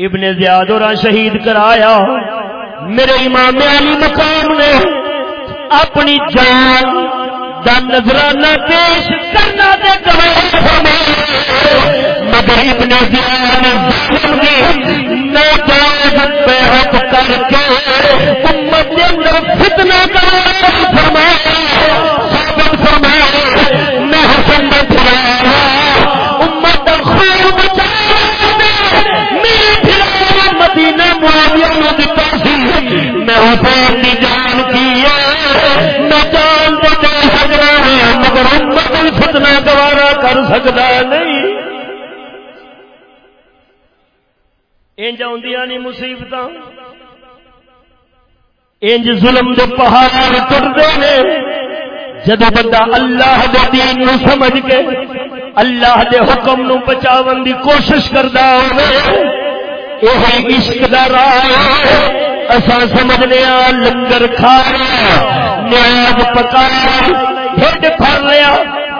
ابن زیاد اور شہید کرایا۔ میرے امام علی مقام نے اپنی جان دا نظرانہ پیش کرنا دے بدر ابن زیاد نوتاز پہ حب کر کے امت کے اندر فتنہ کا فرمایا، ثابت فرمایا میں حسن نے پھرایا امت کا خون بچایا میرے پھرایا مدینہ معاویہ نے دیتا سی میں حسین نے جان کیا میں جان بچا سکنا ہے، مگر امت فتنہ گوارا کر سکتا نہیں۔ انج آدیاں نہیں مصیبت انج ظلم دے پہاڑ ٹوٹتے ہیں جب بندہ اللہ دے دین نو سمجھ کے، اللہ دے حکم نو بچاون دی کوشش کردا ہوے یہ عشق دا راہ اساں سمجھنے آ لنگر کھانا نیاز پکانا ہڈ پھر لیا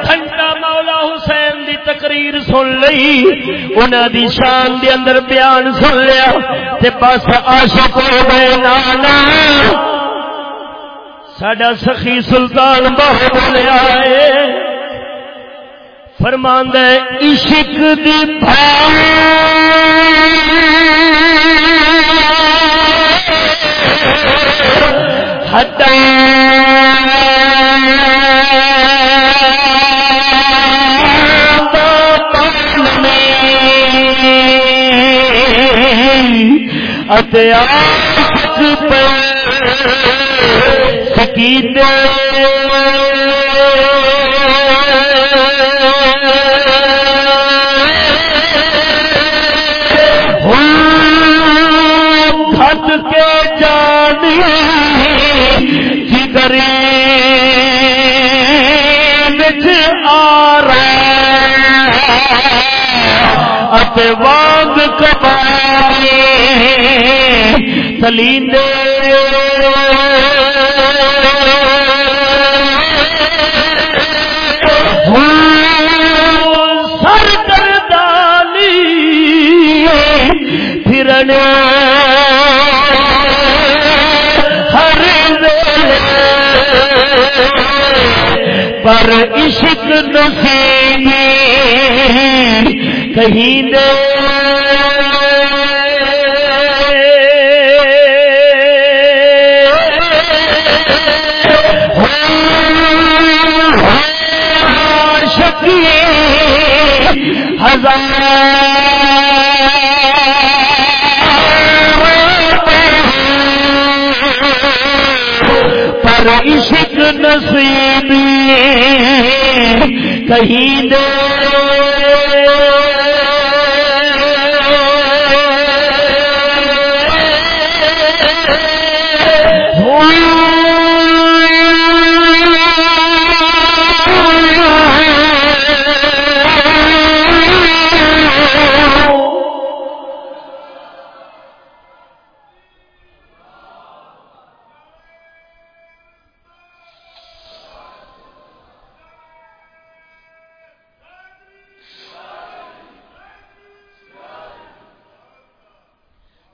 گھنٹہ مولا حسین تقریر سن لئی، انہاں دی شان دے اندر بیان سن لیا، تے بس عاشق ہو گئے نانا۔ سڈا سخی سلطان بہت بولیا ہے۔ فرماند عشق دی ہٹا۔ سکیتے کے جانی جگری آ رہا وانگ کبانے سلیندے۔ سر کردانی پھرن ہر پر عشق نصیبی۔ کہیں دے۔ پر عشق نصیبی کہیں دے۔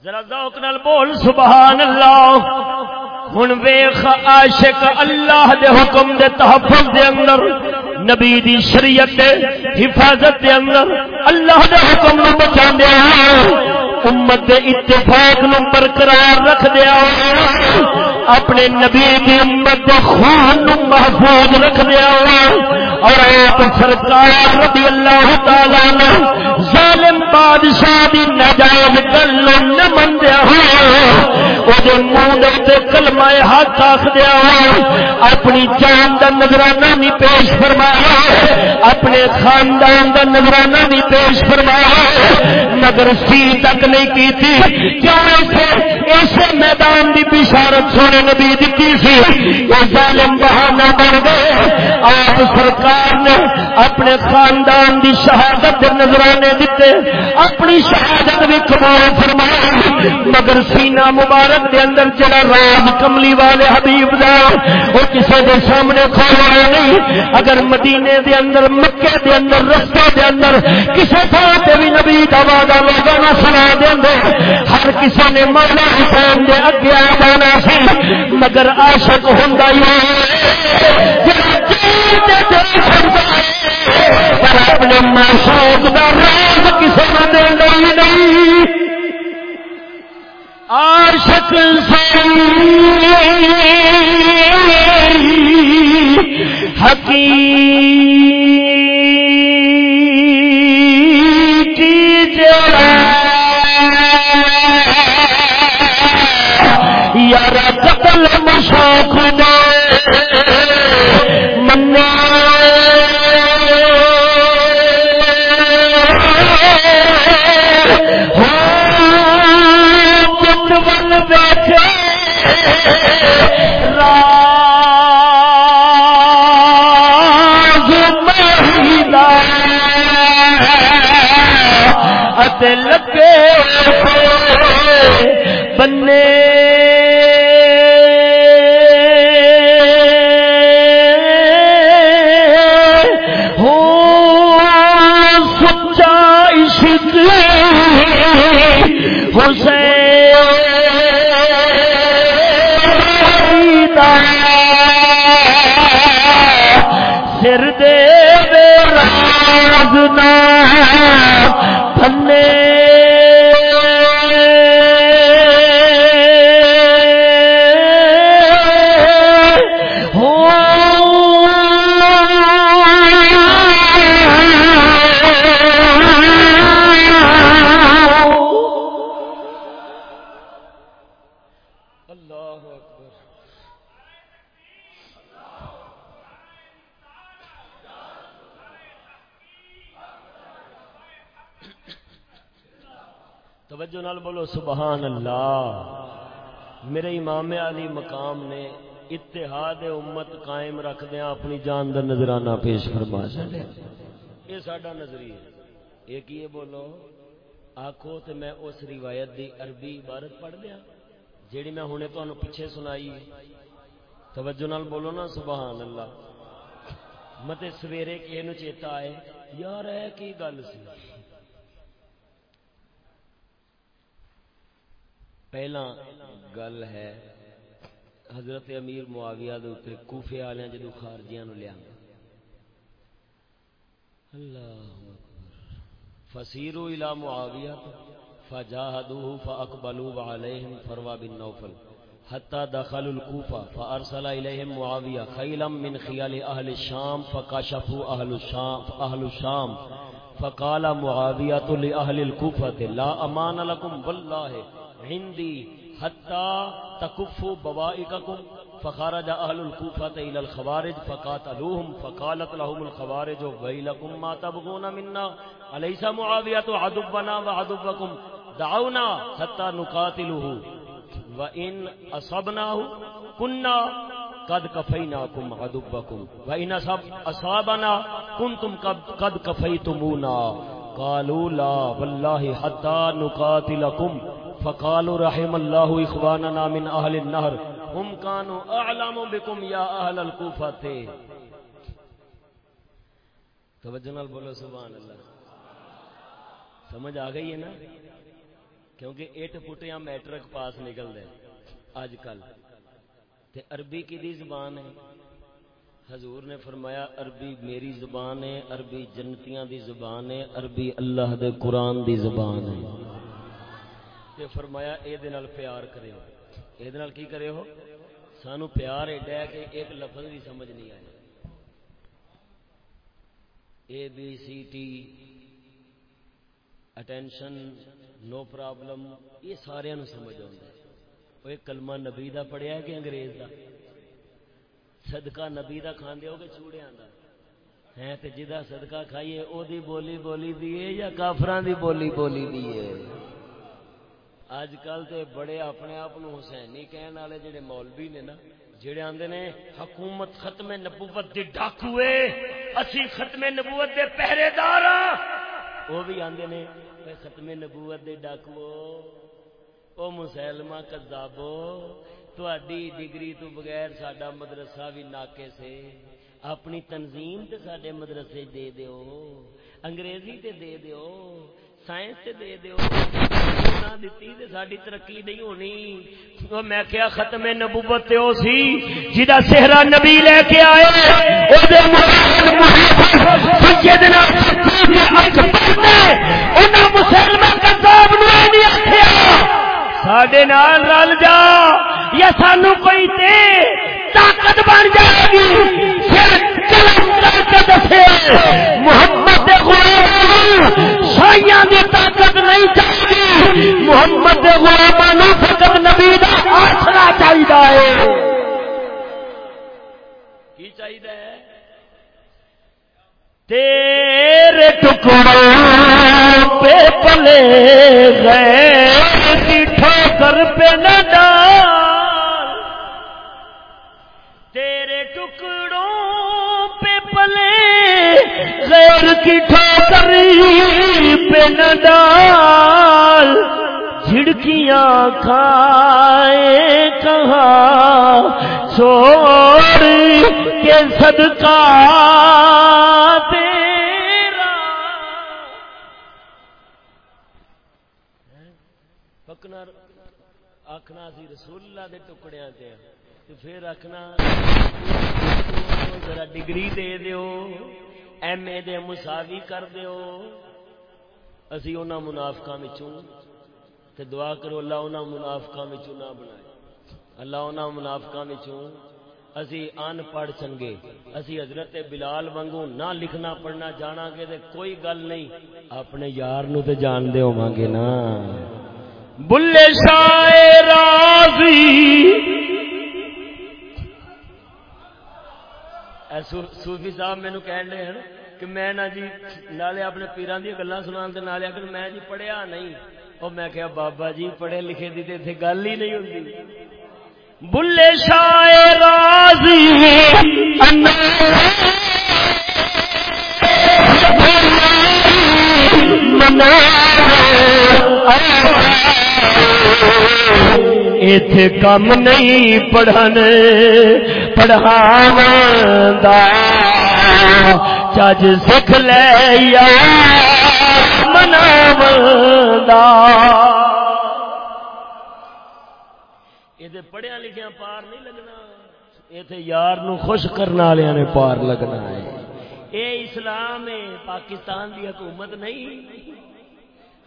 ذرا ذوق نال بول سبحان اللہ ہن ویخ عاشق اللہ دے حکم دے تحفظ دے اندر، نبی دی شریعت دے حفاظت دے اندر اللہ دے حکم نو بچاندے امت دے اتفاق نو برقرار رکھ دیا اپنے نبی دی امت دے خون نو محفوظ رکھ دیا اور آپ سرکار رضی اللہ تعالی عنہ ظالم بادشاہ دی نجائز گل نہ مندیا وہ منہ دے کلمہ آخ دیا اپنی جان دا نظرانہ نہیں پیش فرمایا اپنے خاندان دا نظرانہ نہیں پیش فرمایا مگر سی تک نہیں کی تھی۔ کیوں ایسے ایسے میدان دی بشارت سونے نبی دیتی سی؟ وہ ظالم بہانہ بن گئے۔ آپ سرکار نے اپنے خاندان دی شہادت نظرانے دیتے اپنی شہادت بھی قبول فرمایا مگر سینہ مبارک دے اندر جڑا راز کملی والے حبیب دا، وہ کسی دے سامنے کھولنا نہیں۔ اگر مدینے دے اندر مکے دے اندر رستے دے اندر کسی تھان تے بھی نبی دا وعدہ لوگوں نہ سنا دیں ہر کسی نے مولا حسین دے اگے آ جانا سی۔ مگر عاشق ہوندا ہی پر اپنے معشوق دا راز عاشق حقیقی جڑا یار قتل مشوق دے لگے راز پنے امام علی مقام نے اتحاد امت قائم رکھدیا اپنی جان کا نظرانہ پیش فرما چڑیا یہ سڈا نظریہ ایک یہ بولو؟ آخو تو میں اس روایت دی عربی عبارت پڑھ دیا جیڑی میں ہوں تمہیں پیچھے سنائی توجہ نال بولو نا، سبحان اللہ۔ مت سویرے کسی چیتا آئے، یار ہے کی گل سی؟ پہلا گل ہے حضرت امیر معاویہ دے اوپر کوفے والے جدو خارجیاں نو لیا اللہ فسیرو الى معاویہ فجاہدوه فاقبلوا عليهم فروا بن نوفل حتى دخلوا الكوفه فارسل اليهم معاويه خيلا من خيال اهل الشام فكشفوا اهل الشام اهل الشام فقال معاويه لاهل الكوفه لا امان لكم والله عندي حتى تكفوا بوائككم فخرج أهل الكوفة إلى الخوارج فقاتلوهم، فقالت لهم الخوارج، ويلكم ما تبغون منا. أليس معاوية عدبنا وعدبكم دعونا حتى نقاتله. وإن أصبناه، كنا قد كفيناكم عدبكم وإن أصابنا، كنتم قد كفيتمونا. قالوا لا، والله حتى نقاتلكم. فقال رحم اللہ اخواننا من اہل النہر، ہم کانو اعلم بکم یا اہل الکوفہ تھے توجہ نال بولو سبحان اللہ سمجھ آ گئی ہے نا؟ کیونکہ ایٹ فٹیاں میٹرک پاس نکل دے آج کل۔ تے عربی کی دی زبان ہے۔ حضور نے فرمایا، عربی میری زبان ہے، عربی جنتیاں دی زبان ہے، عربی اللہ دے قرآن دی زبان ہے۔ تے فرمایا اے دے نال پیار کرے ہو اے دے نال کی کرے ہو سانو پیار ایڈا ہے کہ ایک لفظ بھی سمجھ نہیں آیا A B C T attention no problem یہ سارے نو سمجھ آتا ہے۔ وہ ایک کلمہ نبی دا پڑھیا ہے کہ انگریز دا؟ صدقہ نبی دا کھاندے ہو کہ چوڑے آندا ہے تے جدا صدقہ کھائیے، او دی بولی بولی دیئے یا کافران دی بولی بولی دیئے؟ اج کل تے بڑے اپنے آپ حسینی کہنے والے جڑے مولوی نے نا، جڑے آندے نے، حکومت ختم نبوت دے ڈاکوے اسی ختم نبوت دے پہرے دار وہ بھی آندے نے ختم نبوت دے ڈاکو او مسلمہ کذابو تہاڈی ڈگری تو بغیر ساڈا مدرسہ بھی ناکے سے اپنی تنظیم تے ساڈے مدرسے دے دیو، انگریزی تے دے دیو، سائنس تے دے دیو۔ نہ دتی تے ساڈی ترقی نہیں ہونی او میں کیا ختم نبوت تے او سی جدا صحرا نبی لے کے آئے او دے محمد سیدنا اکبر نے انہاں مسلمان کذاب نو نہیں آکھیا ساڈے نال رل جا یا سانو کوئی تے طاقت بن جائے گی پھر چلن کر کے دسے محمد دے غلام بھائیاں دی طاقت نہیں چاہیے۔ محمد غلامانو فقط نبی دا آسرا چاہیے کی چاہیے تیرے ٹکڑوں پہ پلے گئے ٹھوکر پہ نہ ڈال۔ نہ ڈال جھڑکیاں کھائے کہاں چھوڑ کے صدقہ تیرا پکنا آخنا سی رسول اللہ دے ٹکڑیاں تے پھر آخنا ذرا ڈگری دے دیو ایم اے دے مساوی کر دیو اسی انہاں منافقاں وچوں تے دعا کرو اللہ انہاں منافقاں وچوں نہ بنائے۔ اللہ انہاں منافقاں وچوں اسی ان پڑھ چنگے اسی حضرت بلال وانگو نہ لکھنا پڑھنا جانا گے تے کوئی گل نہیں۔ اپنے یار نو تے جان دے ہوواں گے نا۔ بلے شاہ راضی۔ صوفی صاحب مینو کہن دے ہیں کہ میں نا جی نالے اپنے پیران دی گلاں سنان تے نالے اگر میں جی پڑھیا نہیں۔ او میں کہا بابا جی پڑھے لکھے دی تے ایتھے گل ہی نہیں ہوندی۔ بلے شاہ راضی اتے کم نہیں پڑھن پڑھانا دا چج سکھ لے یا مناو دا یہ پڑھیا لکھیا پار نہیں لگنا۔ ایتھے یار نو خوش کرنے والے نے پار لگنا ہے۔ اے اسلام ہے پاکستان دی حکومت نہیں۔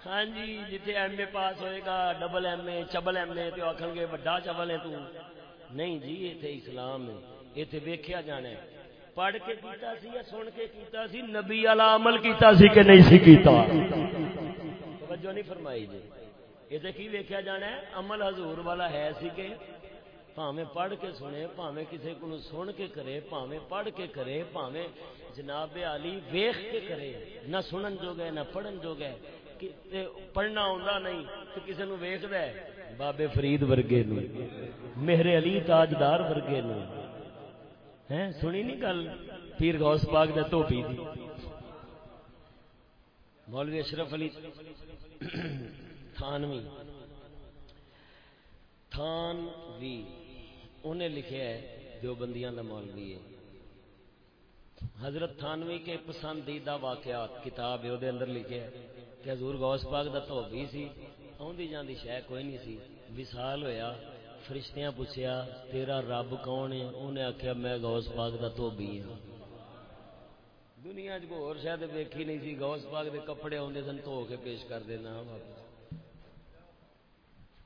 ہاں جی جتھے ایم اے پاس ہوئے گا، ڈبل ایم اے، چبل ایم اے تو آخر گے بڑا چبل ہے تو۔ نہیں جی ایتھے اسلام ہے ایتھے ویکھیا جانا ہے۔ پڑھ کے کیتا سی یا سن کے کیتا سی، نبی والا عمل کیتا سی کہ نہیں سی کیتا؟ توجہ نہیں فرمائی جی۔ یہ کی ویکیا جانا ہے؟ عمل حضور والا ہے سی کہ پاویں پڑھ کے سنے پاویں کسی کو سن کے کرے پاویں پڑھ کے کرے پاویں جناب علی ویخ کے کرے۔ نہ سنن جو گئے نہ پڑھن جو گئے کہ پڑھنا آਉਂدا نہیں تو کسی نو ویکھدا ہے؟ بابے فرید ورگے نو میرے علی تاجدار ورگے نو ہیں؟ سنی نہیں گل؟ پیر غوث پاک دے دھوبی دی۔ مولوی اشرف علی تھانوی۔ تھانوی، انہیں لکھا ہے جو بندیاں دا مولوی ہے۔ حضرت تھانوی کے پسندیدہ واقعات، کتاب ہے دے اندر لکھے ہے کہ حضور غوث پاک دا دھوبی سی آندی جاندی شے کوئی نہیں سی۔ وصال ہویا فرشتیاں پوچھیا، تیرا رب کون ہے؟ انہیں آخیا میں غوث پاک دا دھوبی ہوں دنیا چ اور شاید ویکھی نہیں سی، غوث پاک دے کپڑے آتے سن، دھو کے پیش کر دینا واپس۔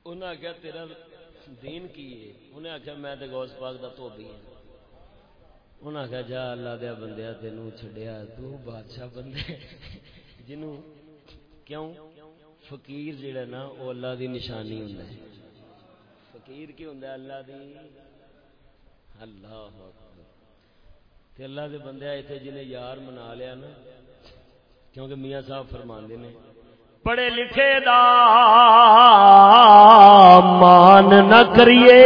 انہیں آخیا تیرا دین کی ہے؟ انہیں آخیا میں تے غوث پاک دا دھوبی ہوں انہیں آخیا جا اللہ دیا بندیا تینوں چڈیا تو بادشاہ بندے جنوں کیوں؟ فقیر جڑا نا وہ اللہ دی نشانی ہوں فقیر کی ہوں اللہ دی؟ اللہ تے اللہ دے بندے ایتھے جنہیں یار منا لیا نا، کیونکہ میاں صاحب فرماندے نے، پڑھے لکھے دا مان نہ کریے۔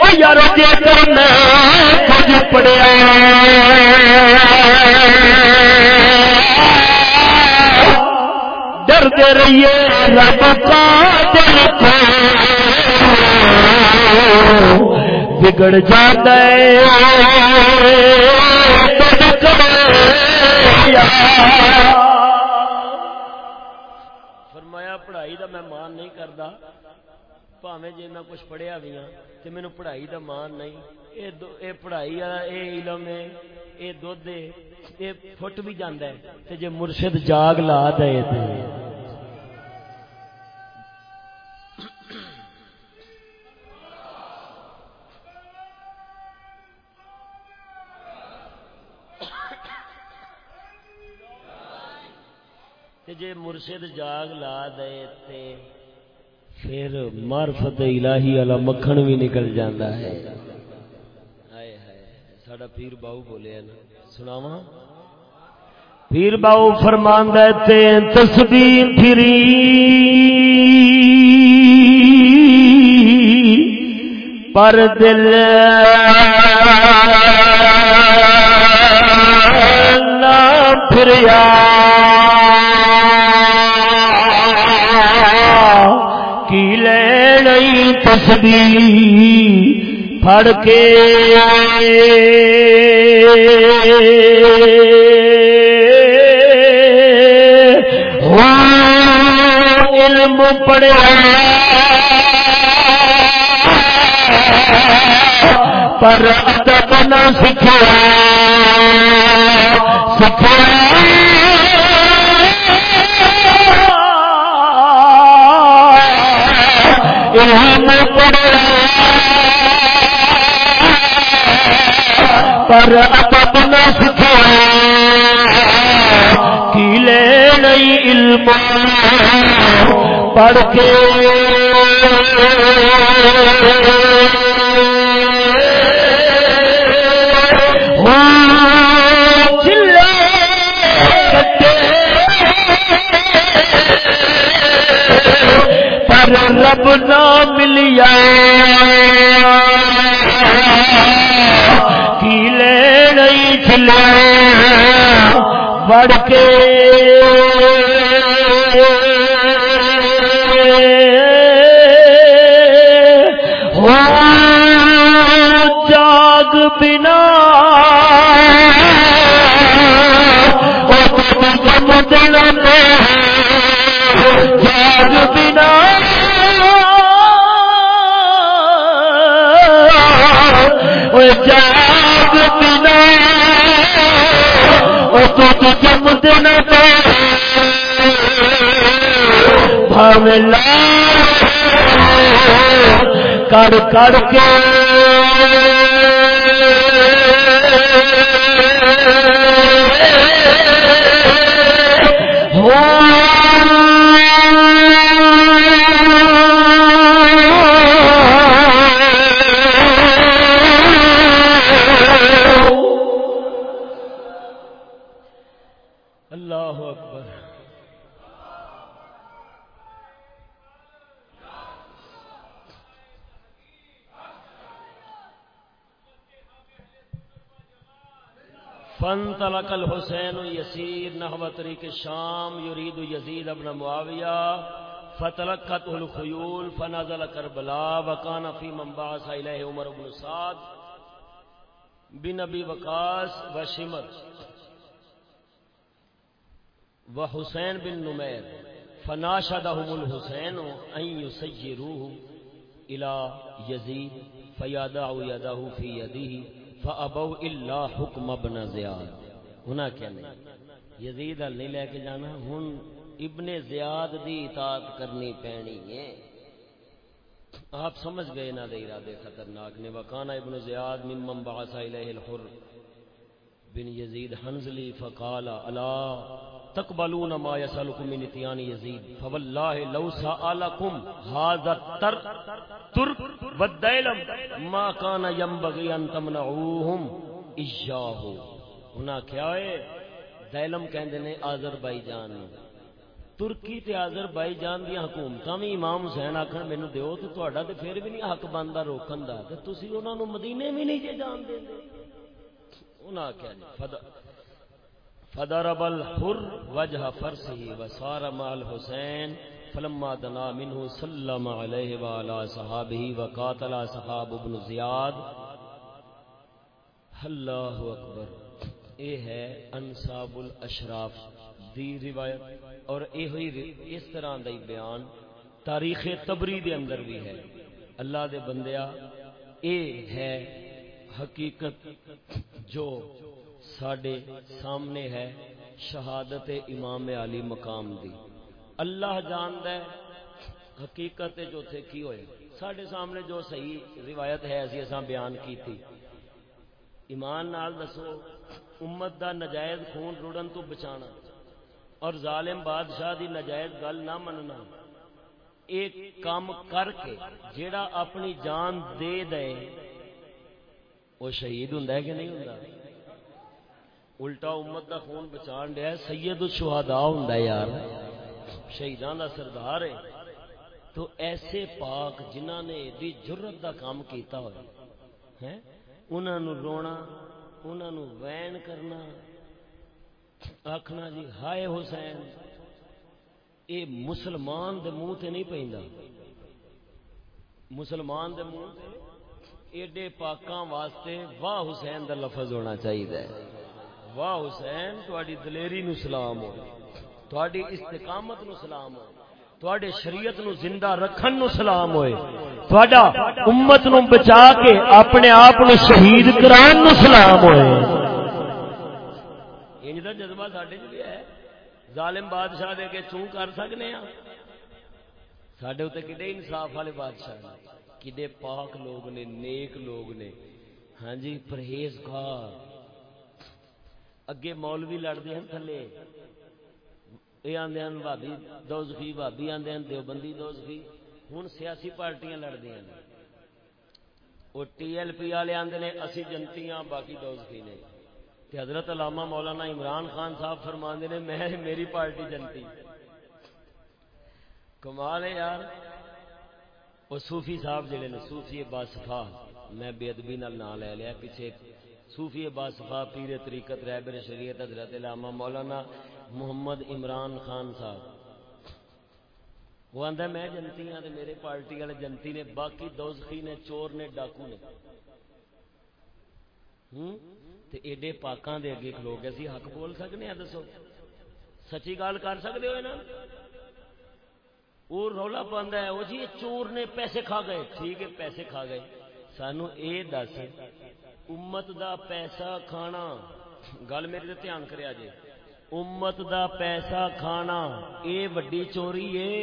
او یار کرنا کچھ پڑھیا۔ ڈرتے رہیے رب کا کو بگڑ جاتا فرمایا، پڑھائی دا میں مان نہیں کردا، پاویں جے میں کچھ پڑھیا بھی ہاں تے مینوں پڑھائی دا مان نہیں۔ اے پڑھائی والا اے علم ہے اے دودھ ہے اے پھٹ بھی جاندا ہے تے جے مرشد جاگ لا دے تے تے جے مرشد جاگ لا دے تے پھر معرفت الہی والا مکھن بھی نکل جاتا ہے ساڈا پیر باؤ بولے نا سناوا پیر باؤ فرمان تے تسبیح پھری پر دل نہ پھریا کی لے تسبیح پڑ کے علم پڑیا پر ادب نہ سکھا سکھا علم پڑیا پر ادب نہ سکھا کیلے نہیں علم۔ پڑھ کے۔ پر رب نہ ملیا کیلے بڑھ کے جاگ بنا۔ جاگ بنا۔ جاگ تو جم دن کر کر کے۔ فانطلق الحسين يسير نحو طريق الشام يريد يزيد ابن معاوية فتلقته الخيول فنزل كربلاء وكان في من بعث إليه عمر بن سعد بن أبي وقاص وشمر وحسين بن نمير فناشدهم الحسين أن يسيروه إلى يزيد فيدع يده في يده فابو الا حکم ابن زیاد ہونا کیا نہیں؟ یزید ال نہیں لے کے جانا، ہن ابن زیاد دی اطاعت کرنی پینی ہے۔ آپ سمجھ گئے نہ دے ارادے خطرناک نے۔ وکانا ابن زیاد ممن بعث الیہ الحر۔ بن یزید حنزلی فقال، الا تقبلون ما يسالكم من اتيان يزيد فوالله لو سالكم هذا التر ترك والديلم ما كان ينبغي ان تمنعوهم اياه هنا کیا ہے؟ دیلم کہندے نے آذربائیجان۔ ترکی تے آذربائیجان دی حکومتاں وی امام حسین آکھن، مینوں دیو تے تہاڈا تے پھر بھی نہیں حق بندا روکن دا۔ تے تسی انہاں نو مدینے بھی نہیں جے جان دیندے انہاں کیا جی، فدا فضرب الحر وجه فرسه وصار مع الحسين فلما دنا منه سلم عليه وعلى صحابه وقاتل صحاب ابن زیاد۔ اللہ اکبر، اے ہے انصاب الاشراف، دی روایت، اور اے ہوئی اس طرح دا بیان تاریخ تبری دے اندر بھی ہے۔ اللہ دے بندیا، اے ہے حقیقت جو ساڈے سامنے ہے شہادت امام علی مقام دی۔ اللہ جاند ہے حقیقت جو تھے کی ہوئے۔ ساڈے سامنے جو صحیح روایت ہے اسی اساں بیان کی تھی ایمان نال دسو، امت دا نجائز خون رڑن تو بچانا اور ظالم بادشاہ دی نجائز گل نہ مننا۔ ایک کام کر کے جیڑا اپنی جان دے دے، وہ شہید ہوں کہ نہیں ہوں الٹا امت دا خون بچان دیا سید الشہداء ہوں یار۔ شہیدان دا سردار ہے۔ تو ایسے پاک جنہ نے دی جرت دا کام کیتا ہوئے انہوں رونا انہوں وین کرنا۔ آخنا جی ہائے حسین، اے مسلمان دے منہ تے نہیں پہندا۔ مسلمان دے منہ تے، ایڈے پاکاں واسطے واہ حسین دا لفظ ہونا چاہیے واہ حسین تہاڈی دلیری نو سلام ہو تہاڈی استقامت نو سلام ہو، تواڈے شریعت نو زندہ رکھن نو سلام ہوئے، تواڈا امت نو بچا کے اپنے آپ نو شہید کران نو سلام ہوئے۔ انج دا جذبہ ساڈے وچ بھی ہے۔ ظالم بادشاہ دے کے چوں کر سکنے ہاں؟ ساڈے اوتے کڈے انصاف والے بادشاہ نے؟ کڈے پاک لوگ نے، نیک لوگ نے؟ ہاں جی پرہیزگار۔ اگے مولوی لڑتے ہیں تھلے۔ یہ آدھے بھابی دوزخی بھابی آدھے دیوبندی دوزخی۔ ہوں سیاسی پارٹیاں لڑدی ہیں۔ وہ ٹی ایل پی والے آدھے نے، اسی جنتی ہاں باقی دوزخی نے۔ حضرت علامہ مولانا عمران خان صاحب فرما نے، میں، میری پارٹی جنتی۔ کمال ہے یار۔ وہ صوفی صاحب جڑے نے، صوفی باسفا میں بے ادبی نام لے لیا، پیچھے صوفی باسفا پیر طریقت رہبر شریعت حضرت علامہ مولانا محمد عمران خان صاحب۔ وہ آدھا میں جنتی ہاں تو میرے پارٹی والے جنتی نے، باقی دوزخی نے، چور نے، ڈاکو نے۔ ایڈے پاکاں دے اگے کھلو گئے۔ سی حق بول سکنے ہیں دسو۔ سچی گل کر سکتے ہو نا وہ رولا پاند ہے، وہ جی چور نے پیسے کھا گئے۔ ٹھیک ہے، پیسے کھا گئے۔ سانو اے دس۔ امت دا پیسہ کھانا، گل میرے دھیان کریا جی امت دا پیسہ کھانا، اے وڈی چوری ہے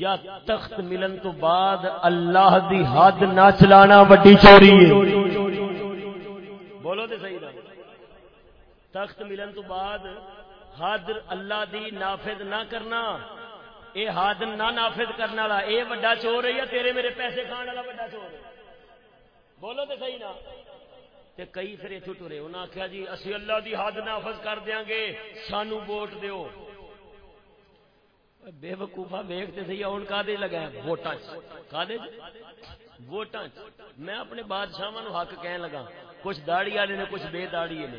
یا تخت ملن تو بعد اللہ دی حد نہ چلانا وڈی چوری ہے بولو تے صحیح تخت ملن تو بعد حد اللہ دی نافذ نہ کرنا۔ اے حد نہ نافذ کرنے والا، اے وڈا چور ہے یا تیرے میرے پیسے کھان والا وڈا چور ہے؟ بولو تے صحیح نا۔ تے کئی پھر اتو ٹرے۔ انہیں آخیا جی اسی اللہ دی حد نافذ کر دیا گے، سانو ووٹ دیو۔ بے وقوفا ویختے سی آن کا دے لگا ووٹاں کا ووٹاں میں اپنے بادشاہ حق کہن لگا، کچھ داڑی والے نے، کچھ بے داڑی نے۔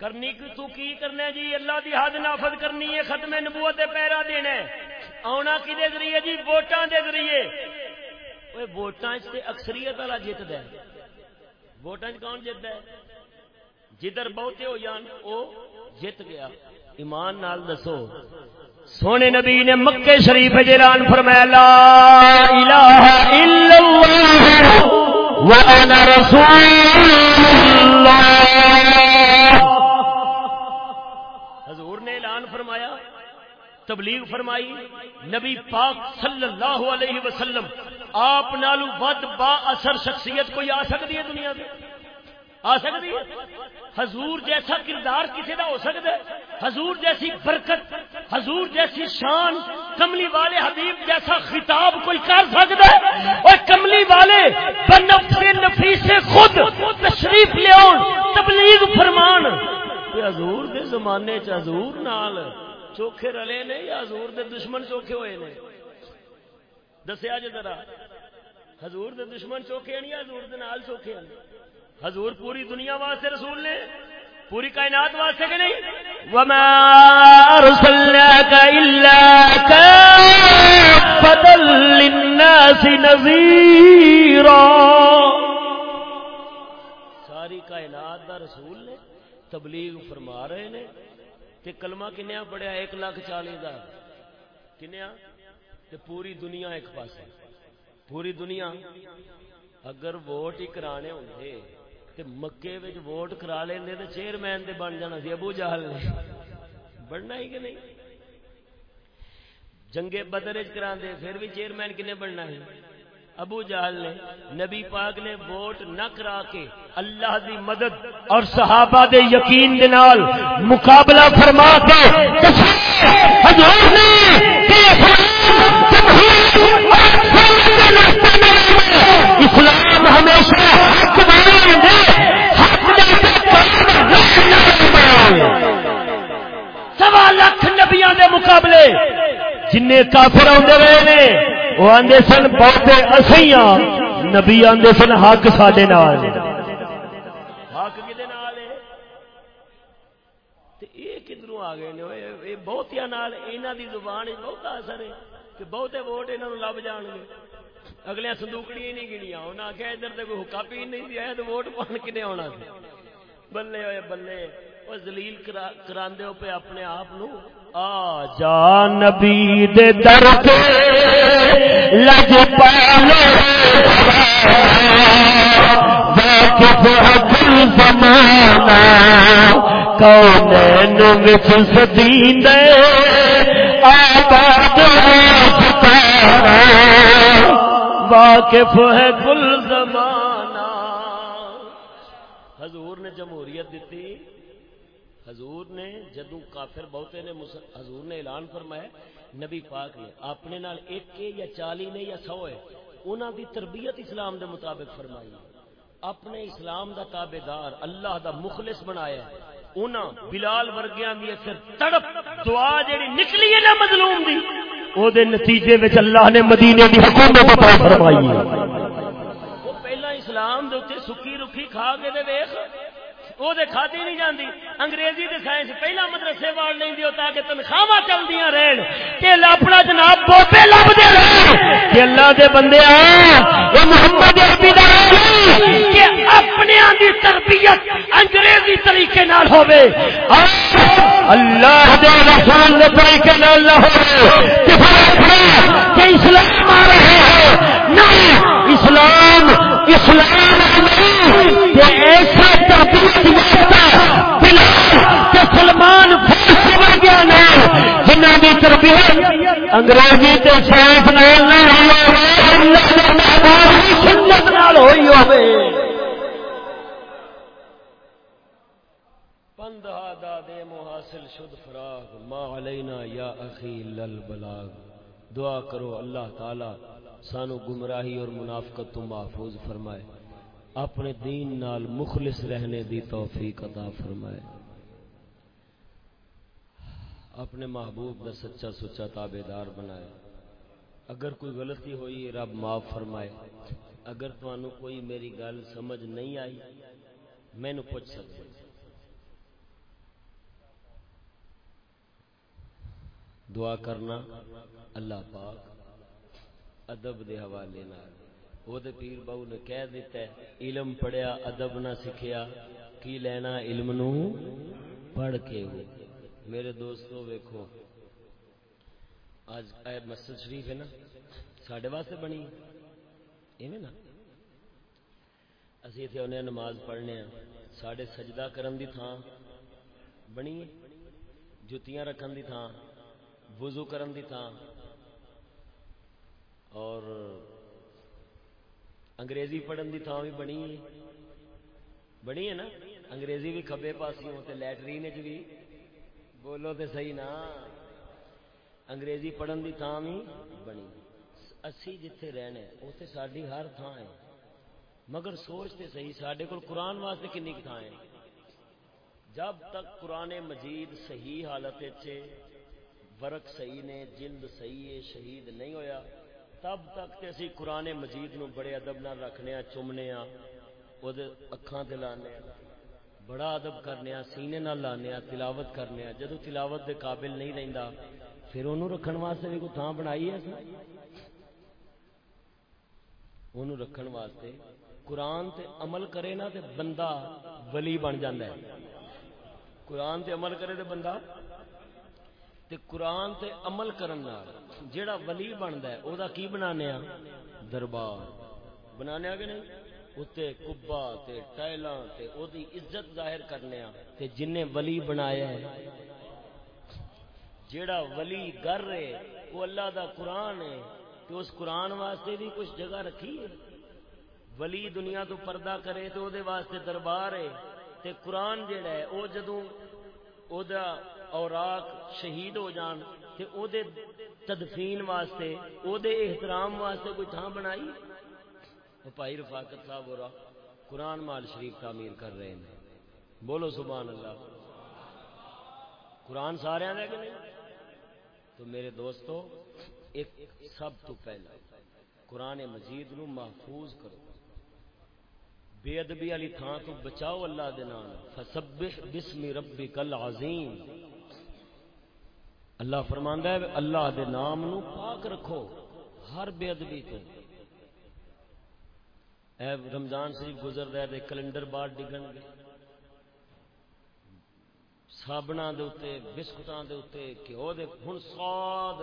کرنی تو کی کرنا جی؟ اللہ دی حد نافذ کرنی ہے، ختم نبوت پیرا دینا آنا کی دے ذریعے جی؟ ووٹاں دے ذریعے۔ ووٹاں اکثریت والا جیت ہے۔ ووٹان کون جیت ہے؟ جدھر بہتے ہو جان وہ جیت گیا۔ ایمان نال دسو۔ سونے نبی نے مکے شریف جیران فرمایا، لا الہ الا اللہ وانا رسول اللہ۔ حضور نے اعلان فرمایا تبلیغ فرمائی۔ نبی پاک صلی اللہ علیہ وسلم، آپ نالو ود با اثر شخصیت کوئی آ سکتی ہے دنیا میں؟ آ سکتی ہے؟ حضور جیسا کردار کسی کا ہو سکتا ہے؟ حضور جیسی برکت، حضور جیسی شان، کملی والے حبیب جیسا خطاب کوئی کر سکتا ہے؟ اور کملی والے نفی سے خود تشریف لیا تبلیغ فرمان۔ حضور دے زمانے چ حضور نال۔ چوکھے رلے نے یا حضور دے دشمن چوکھے ہوئے نے؟ دسیا جی ذرا، حضور دے دشمن چوکھے نہیں حضور دے نال چوکھے ہیں؟ حضور پوری دنیا واسطے رسول نے؟ پوری کائنات واسطے کہ نہیں؟ وما ارسلناک الا کافتا للناس نذیرا ساری کائنات دا رسول نے تبلیغ فرما رہے نے۔ تے کلمہ کنیا پڑھیا؟ ایک لاکھ چالی دا۔ کنیا؟ تے پوری دنیا ایک پاس ہے پوری دنیا اگر ووٹ ہی کرانے ہوں تے مکے وچ ووٹ کرا لیں تے چیئرمین تے بن جانا سی ابو جہل نے۔ بننا ہی کہ نہیں؟ جنگے بدر کرا دے پھر بھی چیئرمین کنے بننا ہے؟ ابو جہل نے نبی پاک نے ووٹ نہ کرا کے اللہ دی مدد اور صحابہ دے یقین دے نال مقابلہ فرما کے حضور نے اسلام ہمیشہ سوا لکھ نبیا دے مقابلے جن کافر آدھے نے۔ وہ آدھے سن بہتے اسی ہاں نبی آدھے سن حق سڈے نال۔ کدھروں آ گئے بہتیا زبان بہت اثر ہے کہ بہتے ووٹ یہاں لب جان گے۔ اگلے سندوکڑی نہیں گنیا انہیں آخیا ادھر تو کوئی حکا پی نہیں دیا تو ووٹ پان کنے آنا بلے ہوئے بلے وہ زلیل کرا پہ اپنے آپ آ جا نبی دے در کے لج پالو زمانہ کون وچ سدین دے آباد واقف ہے کل زمانہ حضور نے جمہوریت دیتی حضور نے جدو کافر بہتے نے حضور نے اعلان فرمایا نبی پاک نے اپنے نال ایک کے یا چالی نے یا سو ہے انہوں دی تربیت اسلام دے مطابق فرمائی اپنے اسلام دا تابے دار اللہ دا مخلص بنایا انہاں بلال ورگیاں دی پھر تڑپ، دعا جیڑی نکلی ہے نا مظلوم دی، او دے نتیجے وچ اللہ نے مدینے دی حکومت عطا فرمائی ہے۔ وہ پہلا اسلام دے اوتے سکی رکھی کھا کے دے ویکھ۔ وہ کھادی نہیں جاندی انگریزی دے سائنس پہلا مدرسے وال نہیں دیو تاکہ تنخواہ چلدیاں رہن کہ اپنا جناب بوبے لب دے رہن کہ اللہ دے بندے اے محمد عربی دا کہ اپنے دی تربیت انگریزی طریقے نال ہوے اللہ دے رسول دے طریقے نال نہ ہوے کہ اسلام آ رہے ہیں نہیں اسلام اسلام نہیں ایسا تربیت سلمان جنہ کی تربیت انگریزی سائنس ہوئی پندہ دادے محاصل شد، فراغ، ما علینا یا اخی للبلاغ۔ دعا کرو اللہ تعالی سانو گمراہی اور منافقت تو محفوظ فرمائے۔ اپنے دین نال مخلص رہنے دی توفیق عطا فرمائے۔ اپنے محبوب کا سچا سچا تابے دار بنائے۔ اگر کوئی غلطی ہوئی، رب معاف فرمائے۔ اگر تمہوں کوئی میری گل سمجھ نہیں آئی مینو پوچھ سکتے دعا کرنا اللہ پاک ادب دے حوالے نال۔ وہ پیر بہو نے کہہ دیتا ہے، علم پڑھیا، ادب نہ سیکھیا، کی لینا علم نو؟ پڑھ کے ہو۔ میرے دوستو ویکھو، آج اے مسجد شریف ہے نا، ساڈے واسطے بنی۔ ایویں نا۔ اسی اتنے انہیں نماز پڑھنے ہیں ساڈے سجدہ کرن دی تھان بنی جتیاں رکھن دی تھان وضو کرن دی تھان اور انگریزی پڑھن دی تھان بھی بنی ہے۔ بنی ہے نا؟ انگریزی بھی کبے پاسی ہوتے لٹرین بھی بولو تو صحیح نا۔ انگریزی پڑھن دی تھان بھی بنی۔ اسی جتھے رہنے اتنے ساری ہر تھان ہے۔ مگر سوچتے صحیح سڈے کو قرآن واسطے کنی تھان ہے جب تک قرآن مجید صحیح حالت ورق صحیح نے، جلد صحیح ہے شہید نہیں ہویا تب تک تے اسی قرآن مجید نو بڑے ادب نہ رکھنے ہاں چومنے وہ اکھان تے لانے بڑا ادب کرنے سینے نہ لانے تلاوت کرنے جدو تلاوت دے قابل نہیں رہندا، پھر انہوں رکھن واسطے بھی کوئی تھان بنائی ہے؟ انہوں رکھن واسطے قرآن تے عمل کرے نا تے بندہ ولی بن جاندہ ہے۔ قرآن تے عمل کرے تے بندہ تے قرآن تے عمل کرن نال جیڑا ولی بندا ہے، او دا کی بنانے آ دربار۔ بنانے آ کہ نہیں؟ اتے کبا تے ٹائلاں تے او دی عزت ظاہر کرنے آ تے جن نے ولی بنایا ہے۔ جیڑا ولی گر رہے وہ اللہ دا قرآن ہے تے اس قرآن واسطے بھی کچھ جگہ رکھی ہے۔ ولی دنیا تو پردہ کرے تو او دے واسطے دربار ہے۔ تے قرآن جیڑا ہے، او جدوں او دا اوراق شہید ہو جان تے او دے تدفین واسطے، او دے احترام واسطے کوئی تھان بنائی؟ بھائی رفاقت صاحب ہو رہا، قرآن مال شریف تعمیر کر رہے ہیں۔ بولو سبحان اللہ۔ قرآن سارے کہ نہیں؟ تو میرے دوستو، ایک سب تو پہلا، قرآن مجید نو محفوظ کرو۔ بے ادبی والی تھان تو بچاؤ اللہ دے نام۔ فسبح بسم ربک العظیم اللہ فرماندا ہے، اللہ دے نام نو پاک رکھو، ہر بے ادبی تو۔ اے رمضان شریف گزردا ہے کیلنڈر بار ڈگن گے۔ سابنا دے اوتے بسکٹاں دے اوتے گھیو دے، ہن سواد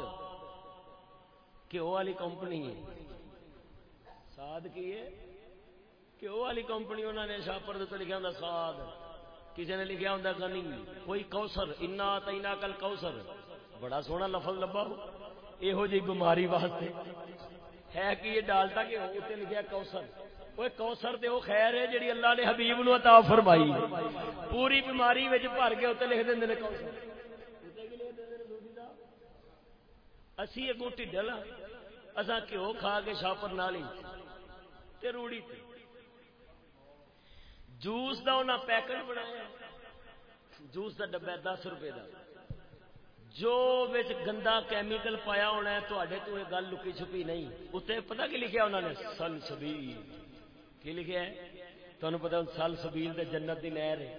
گھیو والی کمپنی ہے۔ ساد کی ہے؟ گھیو والی کمپنی انہوں نے شاپر دے لکھا ہوندا سواد۔ کسی نے لکھا ہوندا غنی۔ کوئی کوثر، انا تینا کل کوثر بڑا سونا لفظ لبا یہو جی بیماری واسطے۔ ہے کہ یہ ڈالتا کہ اتنے لکھا کوثر۔ وہ کوثر تے وہ خیر ہے جڑی اللہ نے حبیب نو عطا فرمائی۔ پوری بیماری وچ بھر کے اتنے لکھ دیندے نے کوثر۔ اسی اگوں ٹھڈل اساں کیو کھا کے شاپر نالی تے روڑی تے۔ جوس دا انہاں پیکٹ بنایا۔ جوس دا ڈبہ دس روپے دا۔ جو وچ گندا کیمیکل پایا ہونا ہے، تواڈے تو یہ گل لکی چھپی نہیں۔ اتنے پتہ کی لکھیا انہوں نے؟ سن سبیل کی لکھیا ہے؟ تمہیں پتا سل سبیل دے جنت دی نہر ہے۔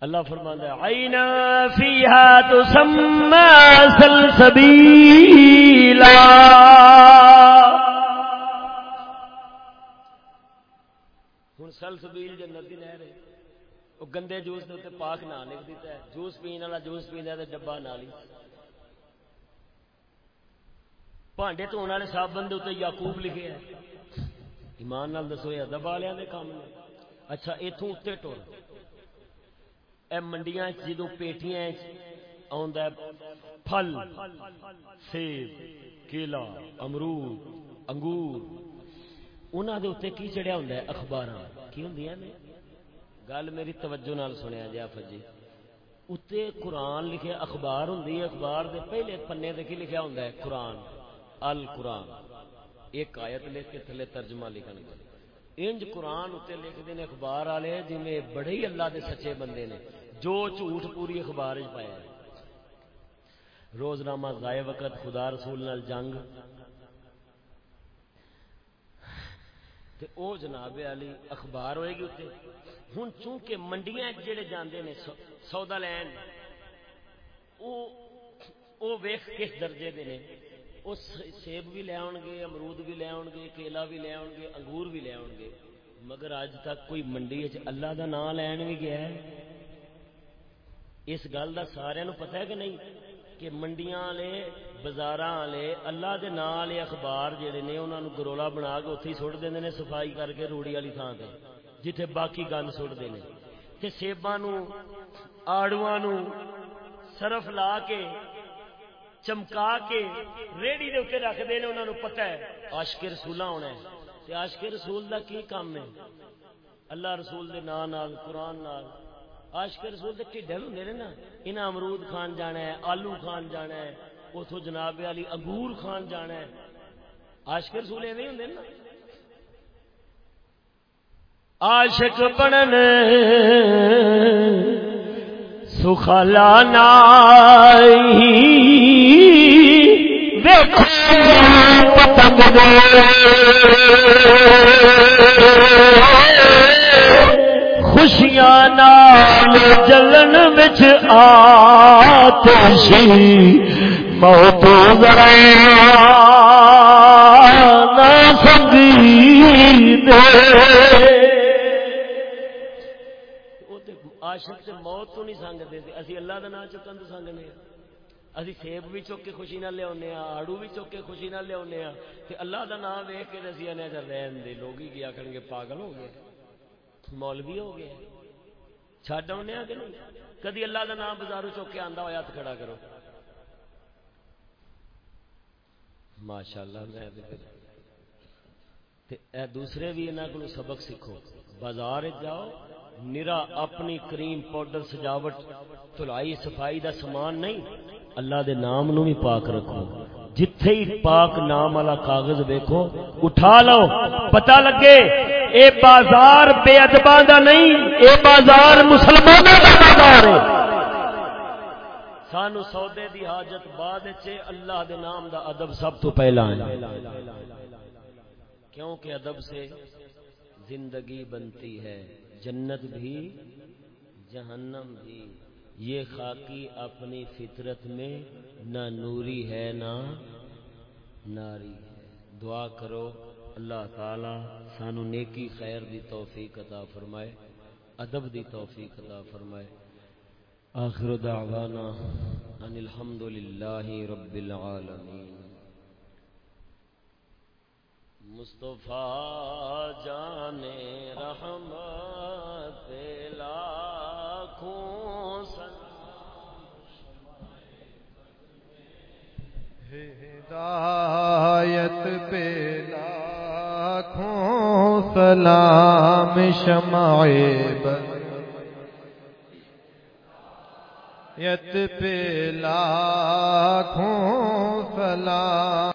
اللہ فرماندا ہے، عینا فیھا تسمى سلسبیلا۔ ہن سلسبیل جنت دی نہر ہے۔ وہ گندے جوس دے پاک نہ لکھ دیتا ہے جوس پین والا جوس پیندا ہے تے ڈبا نال ہی بانڈے تو والے صابن دے اوتے یعقوب لکھے ہے ایمان نال دسو یہ ادب والے دے کام نے اچھا ایتھوں اوتے ٹور اے منڈیاں جدوں پیٹیاں آندا پھل سیب کیلا امرود انگور انہاں دے اوتے کی چڑھیا ہوندا ہے اخباراں کی ہوندیاں نے گل میری توجہ نال سنیا جی۔ فجی اتنے قرآن لکھے اخبار ہوں اخبار دے پہلے پنے دے کی لکھیا ہوں قرآن ال قرآن ایک آیت لکھ کے تھلے ترجمہ لکھن گے۔ انج قرآن اتنے لکھتے ہیں اخبار والے جی بڑے ہی اللہ دے سچے بندے نے۔ جو جھوٹ پوری اخبار پایا۔ روزنامہ ضائع وقت، خدا رسول نال جنگ۔ تے او جناب علی اخبار ہوئے گی اتنے ہوں چونکہ منڈیاں جڑے جاندے نے سودا لین، او او ویخ کس درجے دے نے۔ وہ سیب بھی لے آن گے، امرود بھی لے آن گے، کیلا بھی لے آن گے، انگور بھی لے آن گے۔ مگر اج تک کوئی منڈی اللہ دا نام لین بھی گیا ہے۔ اس گل دا سارے نو پتہ ہے کہ نہیں؟ کہ منڈیاں والے بازار والے، اللہ دے نام والے اخبار جڑے نے انہاں نو گرولا بنا کے اوتھے سٹ دیندے نے صفائی کر کے روڑی والی تھان تے، جتھے باقی گند سٹتے ہیں تے سیباں نو آڑواں نو صرف لا کے، چمکا کے ریڑی دے اوپر رکھ دے نے انہاں نو پتہ ہے، عاشق رسولاں ہونا ہے۔ تے عاشق رسول دا کی کام ہے؟ اللہ رسول دے نام نال، قرآن نال عاشق رسول دے ٹھڈل ہوندے نے نا انہاں امرود کھان جانا ہے، آلو کھان جانا ہے، اوتھوں جناب علی انگور کھان جانا ہے۔ عاشق رسول ایویں ہوندے نا۔ عاشق بنن سخلا نائی۔ دیکھو پتنگ خوشیاں نال جلن بچ آتشی، موت ذرا نہ سنگی دے عاشق سے موت تو نہیں سنگتے اسی اللہ کا نام چکن تو سنگنے اسی سیب بھی چک کے خوشی نہ لیا آڑو بھی چک کے خوشی نہ لیا اللہ کا نام ویک کے اسی آنے رہن دے۔ لوگ ہی کیا کریں گے پاگل ہو گئے۔ مولوی ہو گئے۔ چڈ آنے کہ نہیں؟ کدی اللہ کا نام بازارو چک کے آندا ہوا ہاتھ کھڑا کرو۔ ماشاء اللہ میں دوسرے بھی انہوں کو سبق سیکھو۔ بازار جاؤ، نرا اپنی کریم پاؤڈر سجاوٹ، تلائی صفائی دا سامان نہیں، اللہ دے نام نو بھی پاک رکھو۔ جتھے ہی پاک نام والا کاغذ ویکھو، اٹھا لو، پتہ لگے، اے بازار بے ادباں دا نہیں، اے بازار مسلماناں دا بازار ہے۔ سانو سودے دی حاجت بعد چے اللہ دے نام دا ادب سب تو پہلا ہے۔ کیونکہ ادب سے زندگی بنتی ہے، جنت بھی، جہنم بھی۔ یہ خاکی اپنی فطرت میں نہ نوری ہے، نہ ناری ہے۔ دعا کرو، اللہ تعالی سانو نیکی، خیر دی توفیق عطا فرمائے، ادب دی توفیق عطا فرمائے۔ آخر دعوانا ان الحمد للہ رب العالمین۔ مصطفیٰ جان رحمت لاکھوں ہدایت پہ لاکھوں سلام شمع یت پہ لاکھوں سلام